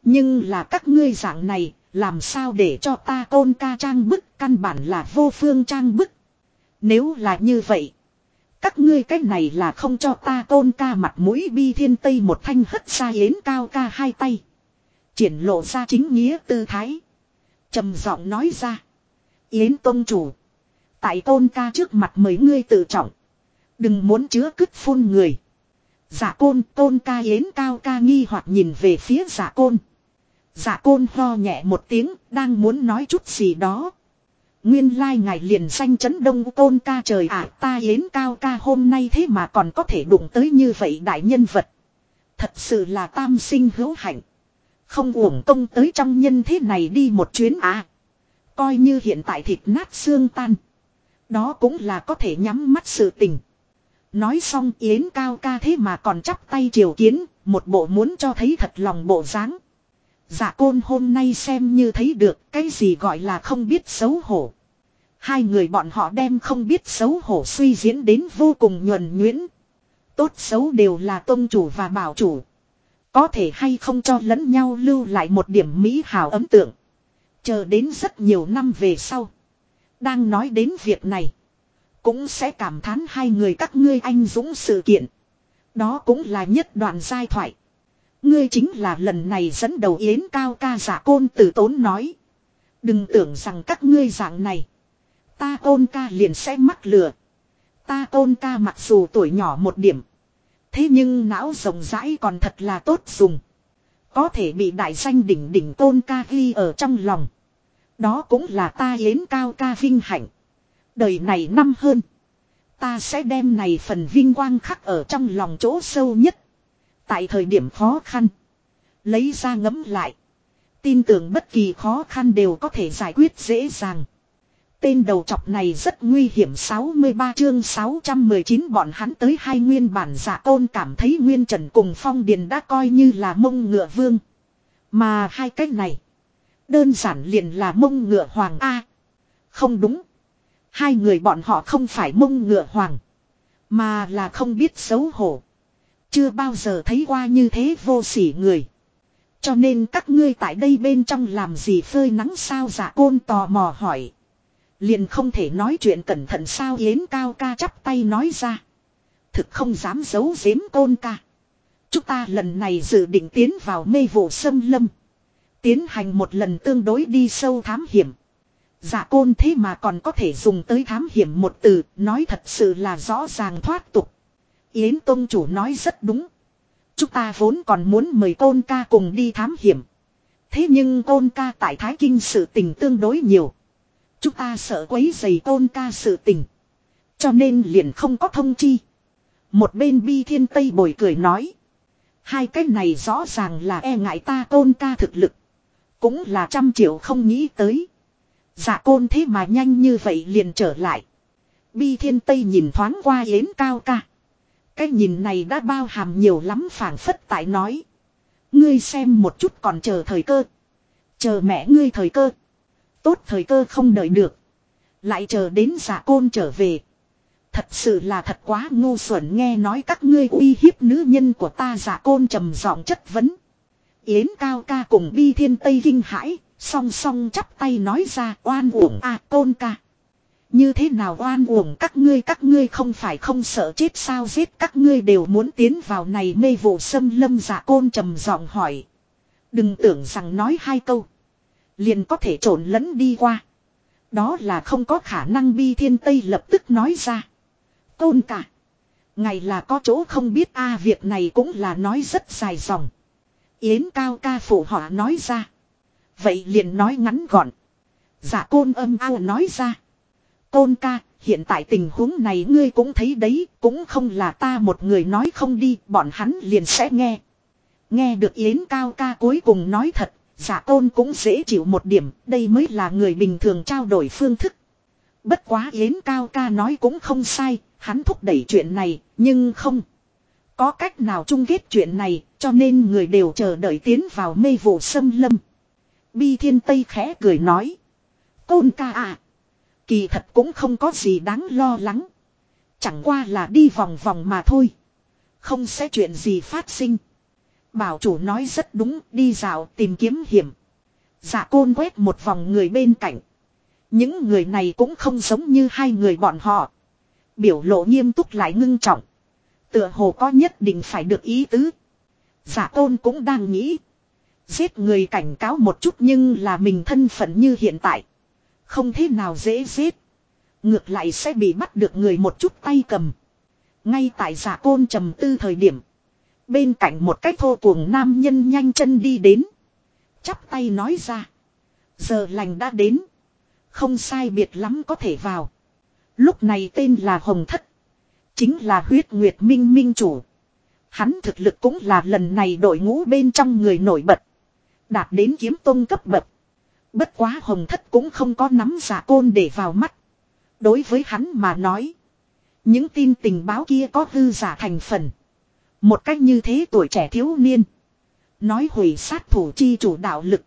Nhưng là các ngươi dạng này, làm sao để cho ta tôn ca trang bức căn bản là vô phương trang bức. Nếu là như vậy, các ngươi cách này là không cho ta tôn ca mặt mũi bi thiên tây một thanh hất xa yến cao ca hai tay. Triển lộ ra chính nghĩa tư thái. trầm giọng nói ra. Yến tôn chủ. Tại tôn ca trước mặt mấy ngươi tự trọng. Đừng muốn chứa cứt phun người. Giả côn, tôn ca yến cao ca nghi hoặc nhìn về phía giả côn. Giả côn ho nhẹ một tiếng, đang muốn nói chút gì đó. Nguyên lai ngài liền xanh chấn đông tôn ca trời ạ, ta yến cao ca hôm nay thế mà còn có thể đụng tới như vậy đại nhân vật. Thật sự là tam sinh hữu hạnh. Không uổng công tới trong nhân thế này đi một chuyến à. Coi như hiện tại thịt nát xương tan. Đó cũng là có thể nhắm mắt sự tình. Nói xong Yến Cao ca thế mà còn chắp tay triều kiến, một bộ muốn cho thấy thật lòng bộ dáng. Dạ côn hôm nay xem như thấy được cái gì gọi là không biết xấu hổ. Hai người bọn họ đem không biết xấu hổ suy diễn đến vô cùng nhuần nhuyễn. Tốt xấu đều là tôn chủ và bảo chủ. Có thể hay không cho lẫn nhau lưu lại một điểm mỹ hào ấm tượng. Chờ đến rất nhiều năm về sau. Đang nói đến việc này. Cũng sẽ cảm thán hai người các ngươi anh dũng sự kiện. Đó cũng là nhất đoạn giai thoại. Ngươi chính là lần này dẫn đầu yến cao ca giả côn tử tốn nói. Đừng tưởng rằng các ngươi dạng này. Ta côn ca liền sẽ mắc lừa. Ta côn ca mặc dù tuổi nhỏ một điểm. Thế nhưng não rộng rãi còn thật là tốt dùng. Có thể bị đại danh đỉnh đỉnh tôn ca ghi ở trong lòng. Đó cũng là ta yến cao ca vinh hạnh. Đời này năm hơn. Ta sẽ đem này phần vinh quang khắc ở trong lòng chỗ sâu nhất. Tại thời điểm khó khăn. Lấy ra ngấm lại. Tin tưởng bất kỳ khó khăn đều có thể giải quyết dễ dàng. Tên đầu chọc này rất nguy hiểm 63 chương 619 bọn hắn tới hai nguyên bản giả tôn cảm thấy nguyên trần cùng phong điền đã coi như là mông ngựa vương. Mà hai cách này. Đơn giản liền là mông ngựa hoàng A. Không đúng. Hai người bọn họ không phải mông ngựa hoàng. Mà là không biết xấu hổ. Chưa bao giờ thấy qua như thế vô sỉ người. Cho nên các ngươi tại đây bên trong làm gì phơi nắng sao giả côn tò mò hỏi. Liền không thể nói chuyện cẩn thận sao Yến Cao ca chắp tay nói ra. Thực không dám giấu giếm côn ca. Chúng ta lần này dự định tiến vào mê vụ sâm lâm. Tiến hành một lần tương đối đi sâu thám hiểm. Dạ côn thế mà còn có thể dùng tới thám hiểm một từ, nói thật sự là rõ ràng thoát tục. Yến Tông Chủ nói rất đúng. Chúng ta vốn còn muốn mời côn ca cùng đi thám hiểm. Thế nhưng côn ca tại Thái Kinh sự tình tương đối nhiều. Chúng ta sợ quấy dày côn ca sự tình. Cho nên liền không có thông chi. Một bên bi thiên tây bồi cười nói. Hai cái này rõ ràng là e ngại ta côn ca thực lực. Cũng là trăm triệu không nghĩ tới. Dạ côn thế mà nhanh như vậy liền trở lại. Bi thiên tây nhìn thoáng qua yến cao ca. Cái nhìn này đã bao hàm nhiều lắm phản phất tại nói. Ngươi xem một chút còn chờ thời cơ. Chờ mẹ ngươi thời cơ. Tốt thời cơ không đợi được. Lại chờ đến giả côn trở về. Thật sự là thật quá ngu xuẩn nghe nói các ngươi uy hiếp nữ nhân của ta giả côn trầm giọng chất vấn. Yến cao ca cùng bi thiên tây kinh hãi, song song chắp tay nói ra, oan uổng à, a côn ca. Như thế nào oan uổng các ngươi các ngươi không phải không sợ chết sao giết các ngươi đều muốn tiến vào này mê vụ xâm lâm giả côn trầm giọng hỏi. Đừng tưởng rằng nói hai câu. Liền có thể trộn lẫn đi qua. Đó là không có khả năng bi thiên tây lập tức nói ra. Côn cả. Ngày là có chỗ không biết a, việc này cũng là nói rất dài dòng. Yến cao ca phụ họ nói ra. Vậy liền nói ngắn gọn. Giả côn âm ao nói ra. Côn ca, hiện tại tình huống này ngươi cũng thấy đấy, cũng không là ta một người nói không đi, bọn hắn liền sẽ nghe. Nghe được Yến Cao ca cuối cùng nói thật, giả côn cũng dễ chịu một điểm, đây mới là người bình thường trao đổi phương thức. Bất quá Yến Cao ca nói cũng không sai, hắn thúc đẩy chuyện này, nhưng không. Có cách nào chung kết chuyện này, cho nên người đều chờ đợi tiến vào mê vụ xâm lâm. Bi Thiên Tây khẽ cười nói. Côn ca à. Kỳ thật cũng không có gì đáng lo lắng. Chẳng qua là đi vòng vòng mà thôi. Không sẽ chuyện gì phát sinh. Bảo chủ nói rất đúng, đi dạo tìm kiếm hiểm. Dạ côn quét một vòng người bên cạnh. Những người này cũng không giống như hai người bọn họ. Biểu lộ nghiêm túc lại ngưng trọng. Tựa hồ có nhất định phải được ý tứ. Dạ tôn cũng đang nghĩ. Giết người cảnh cáo một chút nhưng là mình thân phận như hiện tại. Không thế nào dễ giết. Ngược lại sẽ bị bắt được người một chút tay cầm. Ngay tại giả côn trầm tư thời điểm. Bên cạnh một cái thô cuồng nam nhân nhanh chân đi đến. Chắp tay nói ra. Giờ lành đã đến. Không sai biệt lắm có thể vào. Lúc này tên là Hồng Thất. Chính là huyết nguyệt minh minh chủ. Hắn thực lực cũng là lần này đội ngũ bên trong người nổi bật. Đạt đến kiếm tôn cấp bậc. Bất quá hồng thất cũng không có nắm giả côn để vào mắt. Đối với hắn mà nói. Những tin tình báo kia có hư giả thành phần. Một cách như thế tuổi trẻ thiếu niên. Nói hủy sát thủ chi chủ đạo lực.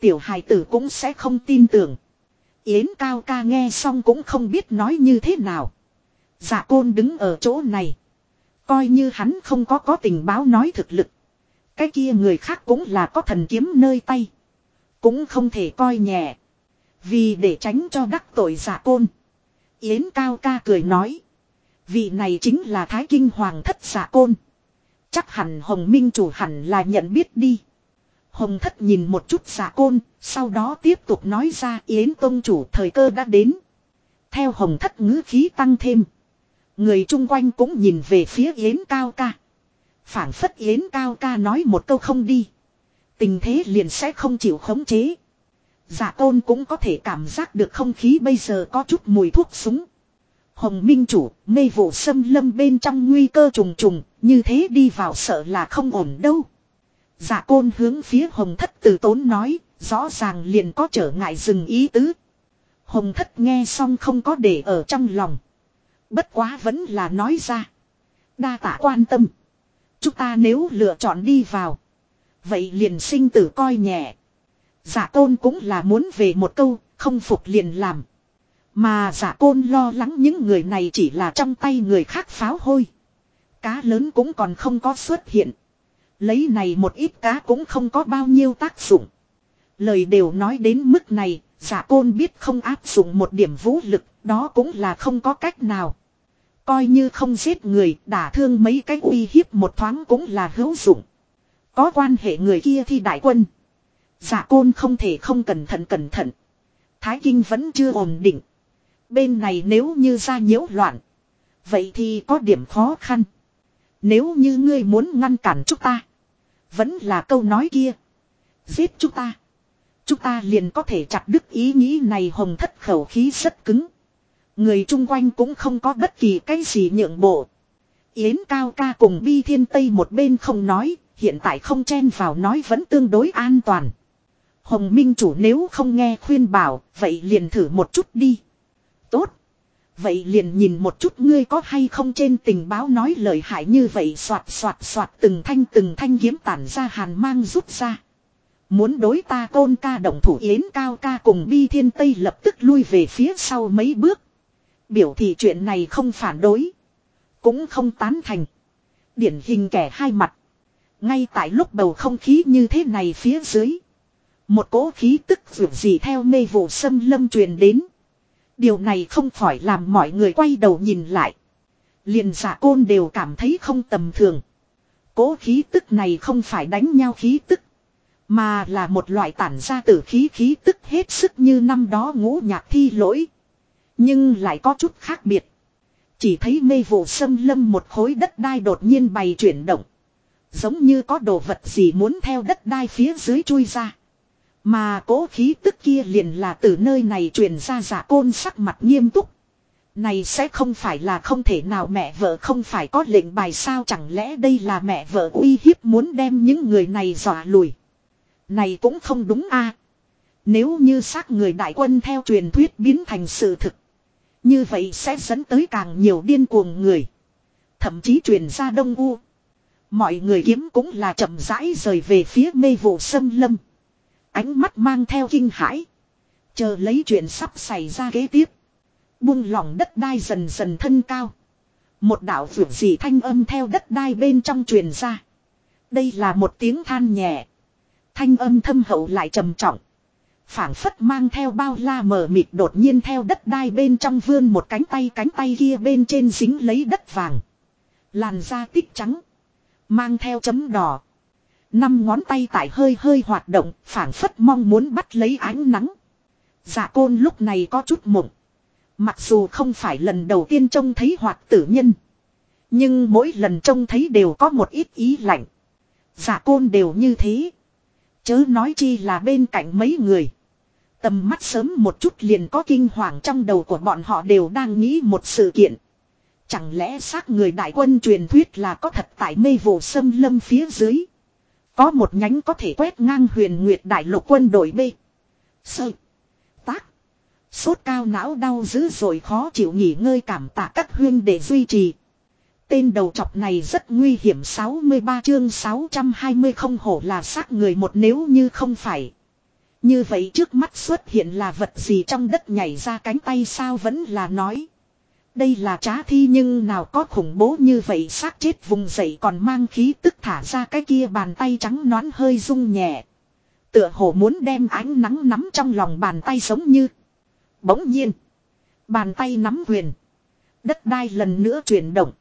Tiểu hài tử cũng sẽ không tin tưởng. Yến Cao ca nghe xong cũng không biết nói như thế nào. Giả côn đứng ở chỗ này. Coi như hắn không có có tình báo nói thực lực. Cái kia người khác cũng là có thần kiếm nơi tay. Cũng không thể coi nhẹ. Vì để tránh cho đắc tội giả côn. Yến Cao ca cười nói. Vị này chính là Thái Kinh Hoàng thất giả côn. Chắc hẳn Hồng Minh chủ hẳn là nhận biết đi. Hồng thất nhìn một chút giả côn, sau đó tiếp tục nói ra Yến Tông chủ thời cơ đã đến. Theo hồng thất ngữ khí tăng thêm. Người chung quanh cũng nhìn về phía Yến Cao ca phảng phất Yến Cao ca nói một câu không đi. Tình thế liền sẽ không chịu khống chế. Giả tôn cũng có thể cảm giác được không khí bây giờ có chút mùi thuốc súng. Hồng Minh chủ, mê vụ xâm lâm bên trong nguy cơ trùng trùng, như thế đi vào sợ là không ổn đâu. Dạ Giả côn hướng phía hồng thất từ tốn nói, rõ ràng liền có trở ngại dừng ý tứ. Hồng thất nghe xong không có để ở trong lòng. Bất quá vẫn là nói ra. Đa tạ quan tâm. Chúng ta nếu lựa chọn đi vào. Vậy liền sinh tử coi nhẹ. Giả tôn cũng là muốn về một câu, không phục liền làm. Mà giả côn lo lắng những người này chỉ là trong tay người khác pháo hôi. Cá lớn cũng còn không có xuất hiện. Lấy này một ít cá cũng không có bao nhiêu tác dụng. Lời đều nói đến mức này, Giả côn biết không áp dụng một điểm vũ lực, đó cũng là không có cách nào. Coi như không giết người, đả thương mấy cái uy hiếp một thoáng cũng là hữu dụng. Có quan hệ người kia thì đại quân. Giả côn không thể không cẩn thận cẩn thận. Thái kinh vẫn chưa ổn định. Bên này nếu như ra nhiễu loạn. Vậy thì có điểm khó khăn. Nếu như ngươi muốn ngăn cản chúng ta. Vẫn là câu nói kia. Giết chúng ta. Chúng ta liền có thể chặt đứt ý nghĩ này hồng thất khẩu khí rất cứng. Người chung quanh cũng không có bất kỳ cái gì nhượng bộ. Yến Cao ca cùng Bi Thiên Tây một bên không nói, hiện tại không chen vào nói vẫn tương đối an toàn. Hồng Minh chủ nếu không nghe khuyên bảo, vậy liền thử một chút đi. Tốt. Vậy liền nhìn một chút ngươi có hay không trên tình báo nói lời hại như vậy soạt soạt soạt từng thanh từng thanh kiếm tản ra hàn mang rút ra. Muốn đối ta tôn ca động thủ yến cao ca cùng bi thiên tây lập tức lui về phía sau mấy bước. Biểu thị chuyện này không phản đối. Cũng không tán thành. Điển hình kẻ hai mặt. Ngay tại lúc bầu không khí như thế này phía dưới. Một cỗ khí tức vượt gì theo mê vụ xâm lâm truyền đến. Điều này không khỏi làm mọi người quay đầu nhìn lại. Liền giả côn đều cảm thấy không tầm thường. Cố khí tức này không phải đánh nhau khí tức. Mà là một loại tản ra tử khí khí tức hết sức như năm đó ngũ nhạc thi lỗi. Nhưng lại có chút khác biệt. Chỉ thấy mê vụ xâm lâm một khối đất đai đột nhiên bày chuyển động. Giống như có đồ vật gì muốn theo đất đai phía dưới chui ra. Mà cố khí tức kia liền là từ nơi này truyền ra giả côn sắc mặt nghiêm túc. Này sẽ không phải là không thể nào mẹ vợ không phải có lệnh bài sao chẳng lẽ đây là mẹ vợ uy hiếp muốn đem những người này dọa lùi. Này cũng không đúng a. Nếu như xác người đại quân theo truyền thuyết biến thành sự thực. Như vậy sẽ dẫn tới càng nhiều điên cuồng người. Thậm chí truyền ra đông u. Mọi người kiếm cũng là chậm rãi rời về phía mê vụ sâm lâm. Ánh mắt mang theo kinh hãi. Chờ lấy chuyện sắp xảy ra kế tiếp. Buông lỏng đất đai dần dần thân cao. Một đạo vượt dị thanh âm theo đất đai bên trong truyền ra. Đây là một tiếng than nhẹ. Thanh âm thâm hậu lại trầm trọng phảng phất mang theo bao la mờ mịt đột nhiên theo đất đai bên trong vươn một cánh tay cánh tay kia bên trên dính lấy đất vàng. Làn da tích trắng. Mang theo chấm đỏ. Năm ngón tay tại hơi hơi hoạt động, phảng phất mong muốn bắt lấy ánh nắng. Dạ côn lúc này có chút mộng. Mặc dù không phải lần đầu tiên trông thấy hoạt tử nhân. Nhưng mỗi lần trông thấy đều có một ít ý lạnh. Dạ côn đều như thế. Chớ nói chi là bên cạnh mấy người. Tầm mắt sớm một chút liền có kinh hoàng trong đầu của bọn họ đều đang nghĩ một sự kiện. Chẳng lẽ xác người đại quân truyền thuyết là có thật tại mê vụ sâm lâm phía dưới. Có một nhánh có thể quét ngang huyền nguyệt đại lục quân đội B. Sơ. Tác. Sốt cao não đau dữ rồi khó chịu nghỉ ngơi cảm tạ các huyên để duy trì. Tên đầu chọc này rất nguy hiểm 63 chương 620 không hổ là xác người một nếu như không phải. Như vậy trước mắt xuất hiện là vật gì trong đất nhảy ra cánh tay sao vẫn là nói. Đây là trá thi nhưng nào có khủng bố như vậy xác chết vùng dậy còn mang khí tức thả ra cái kia bàn tay trắng nón hơi rung nhẹ. Tựa hồ muốn đem ánh nắng nắm trong lòng bàn tay giống như. Bỗng nhiên. Bàn tay nắm quyền. Đất đai lần nữa chuyển động.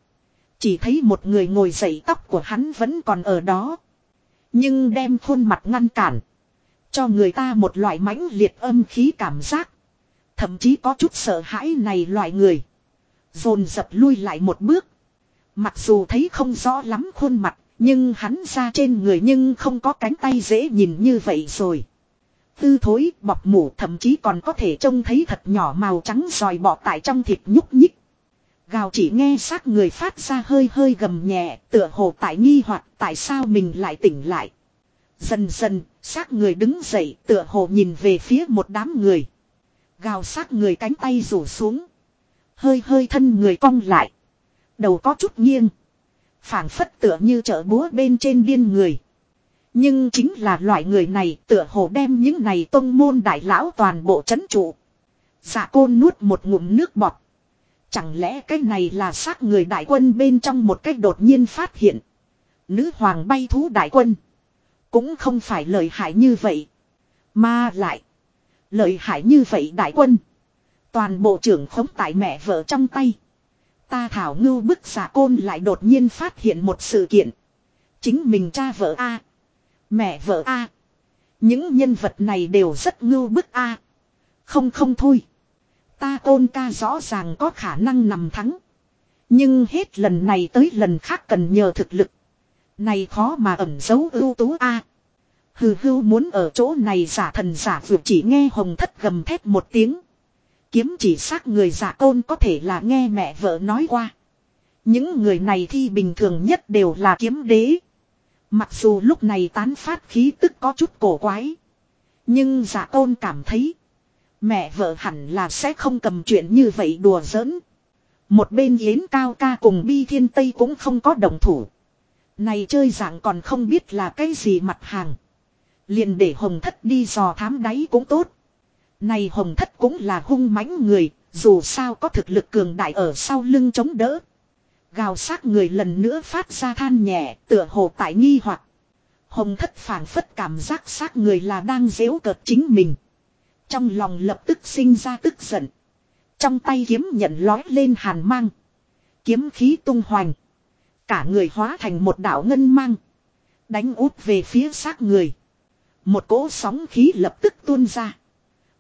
Chỉ thấy một người ngồi dậy tóc của hắn vẫn còn ở đó. Nhưng đem khuôn mặt ngăn cản. Cho người ta một loại mãnh liệt âm khí cảm giác. Thậm chí có chút sợ hãi này loại người. Dồn dập lui lại một bước. Mặc dù thấy không rõ lắm khuôn mặt, nhưng hắn ra trên người nhưng không có cánh tay dễ nhìn như vậy rồi. Tư thối, bọc mủ thậm chí còn có thể trông thấy thật nhỏ màu trắng dòi bọ tại trong thịt nhúc nhích. Gào chỉ nghe xác người phát ra hơi hơi gầm nhẹ, tựa hồ tại nghi hoặc tại sao mình lại tỉnh lại. Dần dần, xác người đứng dậy, tựa hồ nhìn về phía một đám người. Gào xác người cánh tay rủ xuống. Hơi hơi thân người cong lại. Đầu có chút nghiêng. phảng phất tựa như chợ búa bên trên điên người. Nhưng chính là loại người này tựa hồ đem những này tông môn đại lão toàn bộ chấn trụ. Dạ côn nuốt một ngụm nước bọt. Chẳng lẽ cái này là xác người đại quân bên trong một cách đột nhiên phát hiện. Nữ hoàng bay thú đại quân. Cũng không phải lợi hại như vậy. Mà lại. Lợi hại như vậy đại quân. Toàn bộ trưởng khống tại mẹ vợ trong tay. Ta thảo ngưu bức giả côn lại đột nhiên phát hiện một sự kiện. Chính mình cha vợ A. Mẹ vợ A. Những nhân vật này đều rất ngưu bức A. Không không thôi. Ta côn ca rõ ràng có khả năng nằm thắng. Nhưng hết lần này tới lần khác cần nhờ thực lực. Này khó mà ẩn giấu ưu tú A. Hừ hưu muốn ở chỗ này giả thần giả vượt chỉ nghe hồng thất gầm thét một tiếng. Kiếm chỉ xác người giả côn có thể là nghe mẹ vợ nói qua. Những người này thi bình thường nhất đều là kiếm đế. Mặc dù lúc này tán phát khí tức có chút cổ quái. Nhưng giả côn cảm thấy. Mẹ vợ hẳn là sẽ không cầm chuyện như vậy đùa giỡn. Một bên yến cao ca cùng bi thiên tây cũng không có đồng thủ. Này chơi dạng còn không biết là cái gì mặt hàng. Liền để hồng thất đi dò thám đáy cũng tốt. Này hồng thất cũng là hung mãnh người, dù sao có thực lực cường đại ở sau lưng chống đỡ. Gào sát người lần nữa phát ra than nhẹ, tựa hồ tại nghi hoặc. Hồng thất phản phất cảm giác sát người là đang dễu cợt chính mình. Trong lòng lập tức sinh ra tức giận. Trong tay kiếm nhận lói lên hàn mang. Kiếm khí tung hoành. Cả người hóa thành một đạo ngân mang. Đánh út về phía xác người. Một cỗ sóng khí lập tức tuôn ra.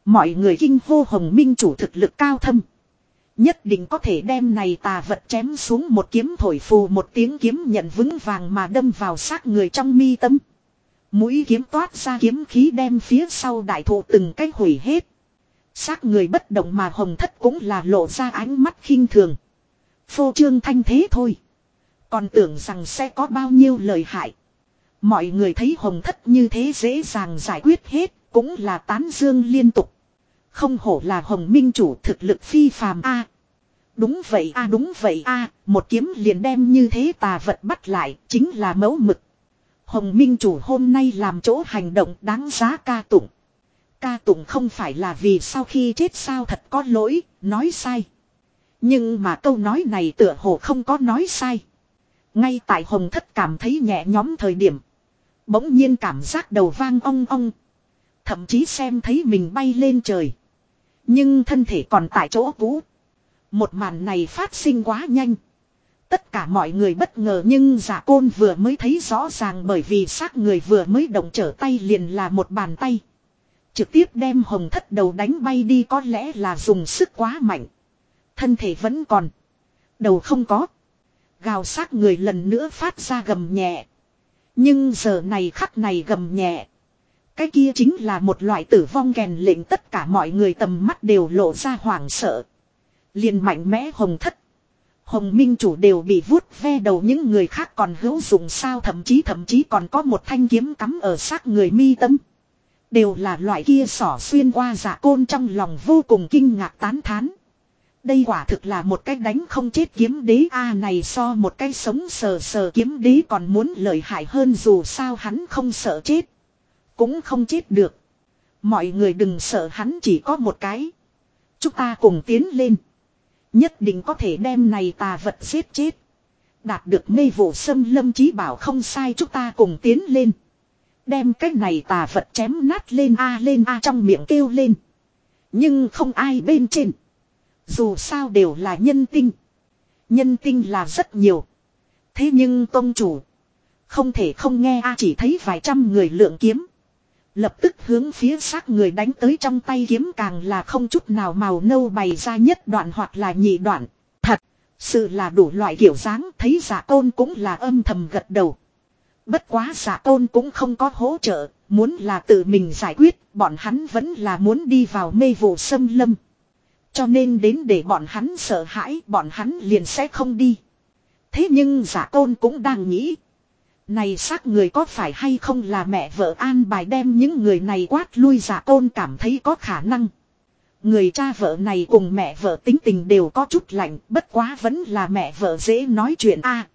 Mọi người kinh hô hồng minh chủ thực lực cao thâm. Nhất định có thể đem này tà vật chém xuống một kiếm thổi phù một tiếng kiếm nhận vững vàng mà đâm vào xác người trong mi tâm. Mũi kiếm toát ra kiếm khí đem phía sau đại thụ từng cái hủy hết. Xác người bất động mà hồng thất cũng là lộ ra ánh mắt khinh thường. Phô trương thanh thế thôi. Còn tưởng rằng sẽ có bao nhiêu lời hại. Mọi người thấy hồng thất như thế dễ dàng giải quyết hết, cũng là tán dương liên tục. Không hổ là hồng minh chủ thực lực phi phàm a Đúng vậy a đúng vậy a một kiếm liền đem như thế tà vật bắt lại, chính là mẫu mực. Hồng minh chủ hôm nay làm chỗ hành động đáng giá ca tụng. Ca tụng không phải là vì sau khi chết sao thật có lỗi, nói sai. Nhưng mà câu nói này tựa hồ không có nói sai. Ngay tại hồng thất cảm thấy nhẹ nhóm thời điểm. Bỗng nhiên cảm giác đầu vang ong ong. Thậm chí xem thấy mình bay lên trời. Nhưng thân thể còn tại chỗ cũ. Một màn này phát sinh quá nhanh. Tất cả mọi người bất ngờ nhưng giả côn vừa mới thấy rõ ràng bởi vì xác người vừa mới động trở tay liền là một bàn tay. Trực tiếp đem hồng thất đầu đánh bay đi có lẽ là dùng sức quá mạnh. Thân thể vẫn còn. Đầu không có. Gào xác người lần nữa phát ra gầm nhẹ. Nhưng giờ này khắc này gầm nhẹ. Cái kia chính là một loại tử vong kèn lệnh tất cả mọi người tầm mắt đều lộ ra hoảng sợ. liền mạnh mẽ hồng thất. Hồng Minh chủ đều bị vuốt ve đầu những người khác còn hữu dụng sao thậm chí thậm chí còn có một thanh kiếm cắm ở xác người mi tâm. Đều là loại kia sỏ xuyên qua giả côn trong lòng vô cùng kinh ngạc tán thán. Đây quả thực là một cái đánh không chết kiếm đế A à, này so một cái sống sờ sờ kiếm đế còn muốn lợi hại hơn dù sao hắn không sợ chết. Cũng không chết được. Mọi người đừng sợ hắn chỉ có một cái. Chúng ta cùng tiến lên. Nhất định có thể đem này tà vật giết chết. Đạt được mê vụ sâm lâm chí bảo không sai chúng ta cùng tiến lên. Đem cái này tà vật chém nát lên a à, lên a à, trong miệng kêu lên. Nhưng không ai bên trên. Dù sao đều là nhân tinh. Nhân tinh là rất nhiều. Thế nhưng tôn chủ. Không thể không nghe a chỉ thấy vài trăm người lượng kiếm. Lập tức hướng phía xác người đánh tới trong tay kiếm càng là không chút nào màu nâu bày ra nhất đoạn hoặc là nhị đoạn. Thật, sự là đủ loại kiểu dáng thấy giả tôn cũng là âm thầm gật đầu. Bất quá giả tôn cũng không có hỗ trợ, muốn là tự mình giải quyết, bọn hắn vẫn là muốn đi vào mê vụ xâm lâm. Cho nên đến để bọn hắn sợ hãi, bọn hắn liền sẽ không đi. Thế nhưng giả tôn cũng đang nghĩ. Này xác người có phải hay không là mẹ vợ an bài đem những người này quát lui giả tôn cảm thấy có khả năng. Người cha vợ này cùng mẹ vợ tính tình đều có chút lạnh, bất quá vẫn là mẹ vợ dễ nói chuyện a.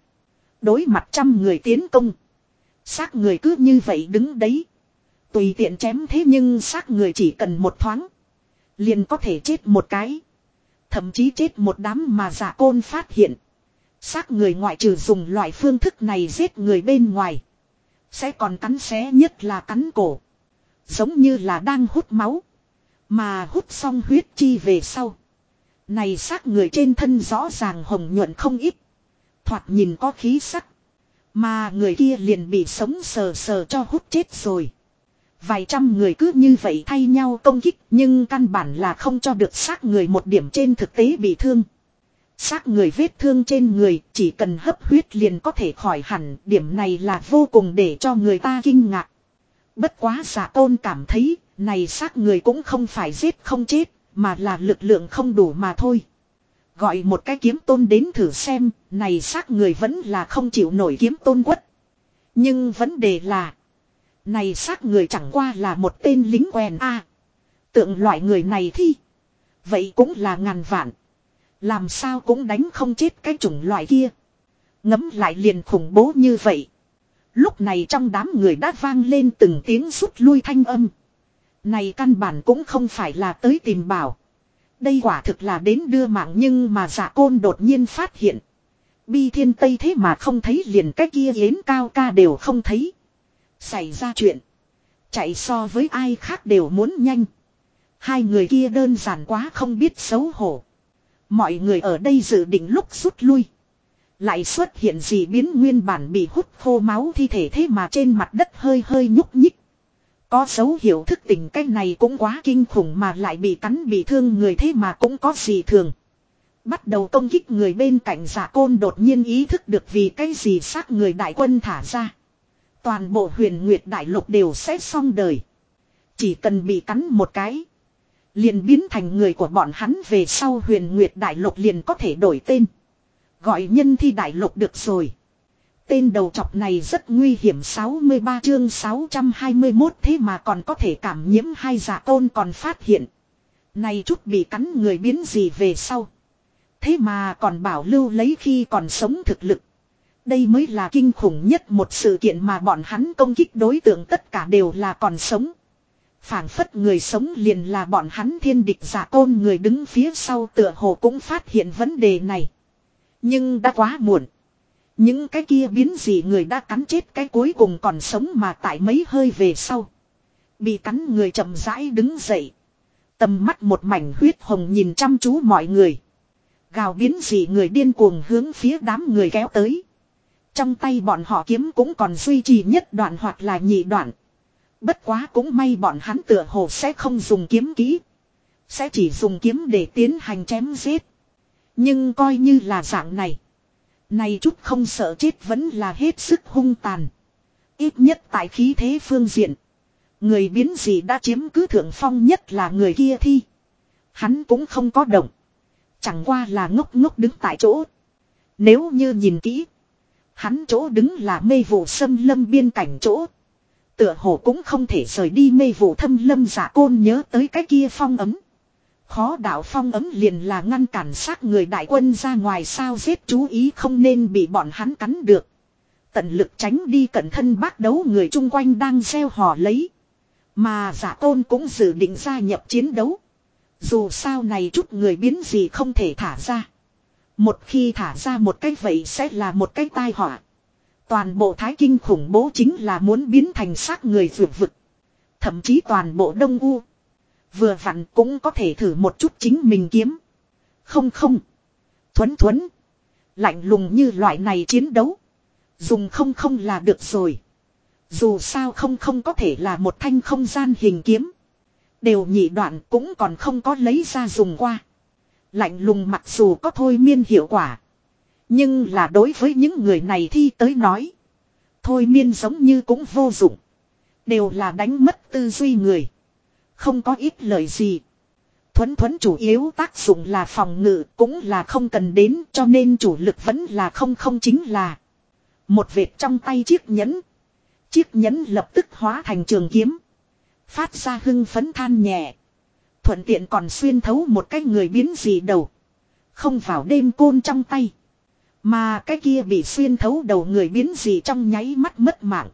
đối mặt trăm người tiến công. Xác người cứ như vậy đứng đấy. Tùy tiện chém thế nhưng xác người chỉ cần một thoáng. Liền có thể chết một cái. Thậm chí chết một đám mà giả côn phát hiện. Xác người ngoại trừ dùng loại phương thức này giết người bên ngoài. Sẽ còn cắn xé nhất là cắn cổ. Giống như là đang hút máu. Mà hút xong huyết chi về sau. Này xác người trên thân rõ ràng hồng nhuận không ít. Thoạt nhìn có khí sắc. Mà người kia liền bị sống sờ sờ cho hút chết rồi. Vài trăm người cứ như vậy thay nhau công kích nhưng căn bản là không cho được xác người một điểm trên thực tế bị thương. Xác người vết thương trên người chỉ cần hấp huyết liền có thể khỏi hẳn điểm này là vô cùng để cho người ta kinh ngạc. Bất quá giả tôn cảm thấy này xác người cũng không phải giết không chết mà là lực lượng không đủ mà thôi. Gọi một cái kiếm tôn đến thử xem, này xác người vẫn là không chịu nổi kiếm tôn quất. Nhưng vấn đề là, này xác người chẳng qua là một tên lính quèn a Tượng loại người này thi vậy cũng là ngàn vạn. Làm sao cũng đánh không chết cái chủng loại kia. Ngấm lại liền khủng bố như vậy. Lúc này trong đám người đã vang lên từng tiếng rút lui thanh âm. Này căn bản cũng không phải là tới tìm bảo. Đây quả thực là đến đưa mạng nhưng mà giả côn đột nhiên phát hiện. Bi thiên tây thế mà không thấy liền cái kia yến cao ca đều không thấy. Xảy ra chuyện. Chạy so với ai khác đều muốn nhanh. Hai người kia đơn giản quá không biết xấu hổ. Mọi người ở đây dự định lúc rút lui. Lại xuất hiện gì biến nguyên bản bị hút khô máu thi thể thế mà trên mặt đất hơi hơi nhúc nhích. Có dấu hiệu thức tỉnh cái này cũng quá kinh khủng mà lại bị cắn bị thương người thế mà cũng có gì thường. Bắt đầu công kích người bên cạnh giả côn đột nhiên ý thức được vì cái gì xác người đại quân thả ra. Toàn bộ huyền nguyệt đại lục đều sẽ xong đời. Chỉ cần bị cắn một cái. Liền biến thành người của bọn hắn về sau huyền nguyệt đại lục liền có thể đổi tên. Gọi nhân thi đại lục được rồi. Tên đầu chọc này rất nguy hiểm 63 chương 621 thế mà còn có thể cảm nhiễm hai giả tôn còn phát hiện. Này chút bị cắn người biến gì về sau. Thế mà còn bảo lưu lấy khi còn sống thực lực. Đây mới là kinh khủng nhất một sự kiện mà bọn hắn công kích đối tượng tất cả đều là còn sống. phảng phất người sống liền là bọn hắn thiên địch giả tôn người đứng phía sau tựa hồ cũng phát hiện vấn đề này. Nhưng đã quá muộn. Những cái kia biến gì người đã cắn chết cái cuối cùng còn sống mà tại mấy hơi về sau. Bị cắn người chậm rãi đứng dậy. Tầm mắt một mảnh huyết hồng nhìn chăm chú mọi người. Gào biến dị người điên cuồng hướng phía đám người kéo tới. Trong tay bọn họ kiếm cũng còn duy trì nhất đoạn hoặc là nhị đoạn. Bất quá cũng may bọn hắn tựa hồ sẽ không dùng kiếm kỹ. Sẽ chỉ dùng kiếm để tiến hành chém giết. Nhưng coi như là dạng này. Này chút không sợ chết vẫn là hết sức hung tàn. Ít nhất tại khí thế phương diện. Người biến gì đã chiếm cứ thượng phong nhất là người kia thi. Hắn cũng không có động. Chẳng qua là ngốc ngốc đứng tại chỗ. Nếu như nhìn kỹ. Hắn chỗ đứng là mê vụ xâm lâm biên cảnh chỗ. Tựa hồ cũng không thể rời đi mê vụ thâm lâm giả côn nhớ tới cái kia phong ấm. Khó đạo phong ấm liền là ngăn cản sát người đại quân ra ngoài sao giết chú ý không nên bị bọn hắn cắn được. Tận lực tránh đi cẩn thân bác đấu người chung quanh đang gieo hò lấy. Mà giả tôn cũng dự định gia nhập chiến đấu. Dù sao này chút người biến gì không thể thả ra. Một khi thả ra một cái vậy sẽ là một cái tai họa. Toàn bộ thái kinh khủng bố chính là muốn biến thành xác người vượt vực. Thậm chí toàn bộ đông u. Vừa vặn cũng có thể thử một chút chính mình kiếm. Không không. Thuấn thuấn. Lạnh lùng như loại này chiến đấu. Dùng không không là được rồi. Dù sao không không có thể là một thanh không gian hình kiếm. Đều nhị đoạn cũng còn không có lấy ra dùng qua. Lạnh lùng mặc dù có thôi miên hiệu quả. Nhưng là đối với những người này thi tới nói. Thôi miên giống như cũng vô dụng. Đều là đánh mất tư duy người. Không có ít lời gì. Thuấn thuấn chủ yếu tác dụng là phòng ngự cũng là không cần đến cho nên chủ lực vẫn là không không chính là. Một vệt trong tay chiếc nhẫn. Chiếc nhẫn lập tức hóa thành trường kiếm. Phát ra hưng phấn than nhẹ. Thuận tiện còn xuyên thấu một cái người biến gì đầu. Không vào đêm côn trong tay. Mà cái kia bị xuyên thấu đầu người biến gì trong nháy mắt mất mạng.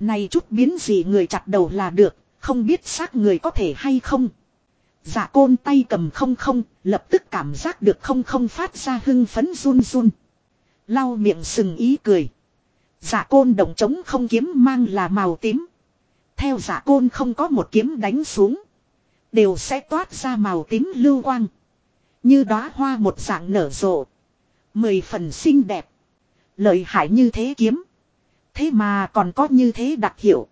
Này chút biến gì người chặt đầu là được, không biết xác người có thể hay không. Giả côn tay cầm không không, lập tức cảm giác được không không phát ra hưng phấn run run. Lau miệng sừng ý cười. Giả côn động trống không kiếm mang là màu tím. Theo giả côn không có một kiếm đánh xuống. Đều sẽ toát ra màu tím lưu quang. Như đóa hoa một dạng nở rộ. Mười phần xinh đẹp. Lợi hại như thế kiếm. Thế mà còn có như thế đặc hiệu.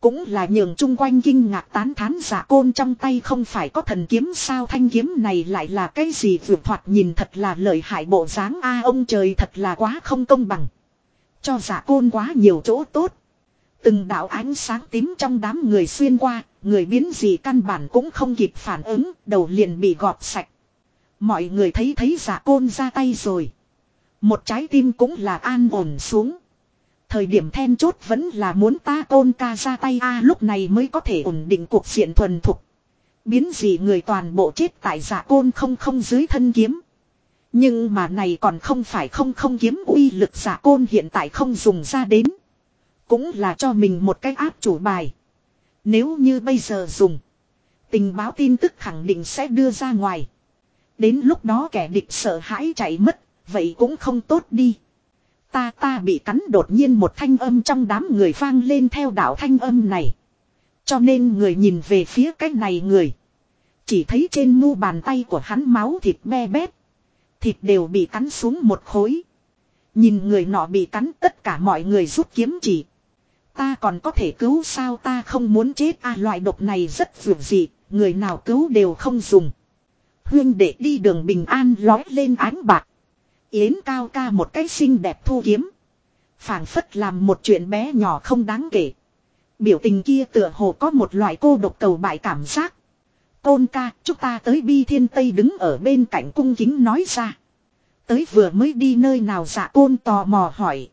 Cũng là nhường chung quanh kinh ngạc tán thán giả côn trong tay không phải có thần kiếm sao thanh kiếm này lại là cái gì vượt thoạt nhìn thật là lợi hại bộ dáng a, ông trời thật là quá không công bằng. Cho giả côn quá nhiều chỗ tốt. Từng đạo ánh sáng tím trong đám người xuyên qua, người biến gì căn bản cũng không kịp phản ứng, đầu liền bị gọt sạch. Mọi người thấy thấy giả côn ra tay rồi. Một trái tim cũng là an ổn xuống. Thời điểm then chốt vẫn là muốn ta tôn ca ra tay a lúc này mới có thể ổn định cuộc diện thuần thục. Biến gì người toàn bộ chết tại giả côn không không dưới thân kiếm. Nhưng mà này còn không phải không không kiếm uy lực giả côn hiện tại không dùng ra đến. Cũng là cho mình một cái áp chủ bài. Nếu như bây giờ dùng. Tình báo tin tức khẳng định sẽ đưa ra ngoài. Đến lúc đó kẻ địch sợ hãi chạy mất. Vậy cũng không tốt đi. Ta ta bị cắn đột nhiên một thanh âm trong đám người vang lên theo đạo thanh âm này. Cho nên người nhìn về phía cái này người. Chỉ thấy trên mu bàn tay của hắn máu thịt me bét. Thịt đều bị cắn xuống một khối. Nhìn người nọ bị cắn, tất cả mọi người rút kiếm chỉ. Ta còn có thể cứu sao ta không muốn chết à loại độc này rất vượt dị, người nào cứu đều không dùng. Huyên để đi đường bình an lói lên ánh bạc. Yến cao ca một cái xinh đẹp thu kiếm. phảng phất làm một chuyện bé nhỏ không đáng kể. Biểu tình kia tựa hồ có một loại cô độc cầu bại cảm giác. Côn ca, chúng ta tới bi thiên tây đứng ở bên cạnh cung kính nói ra. Tới vừa mới đi nơi nào dạ côn tò mò hỏi.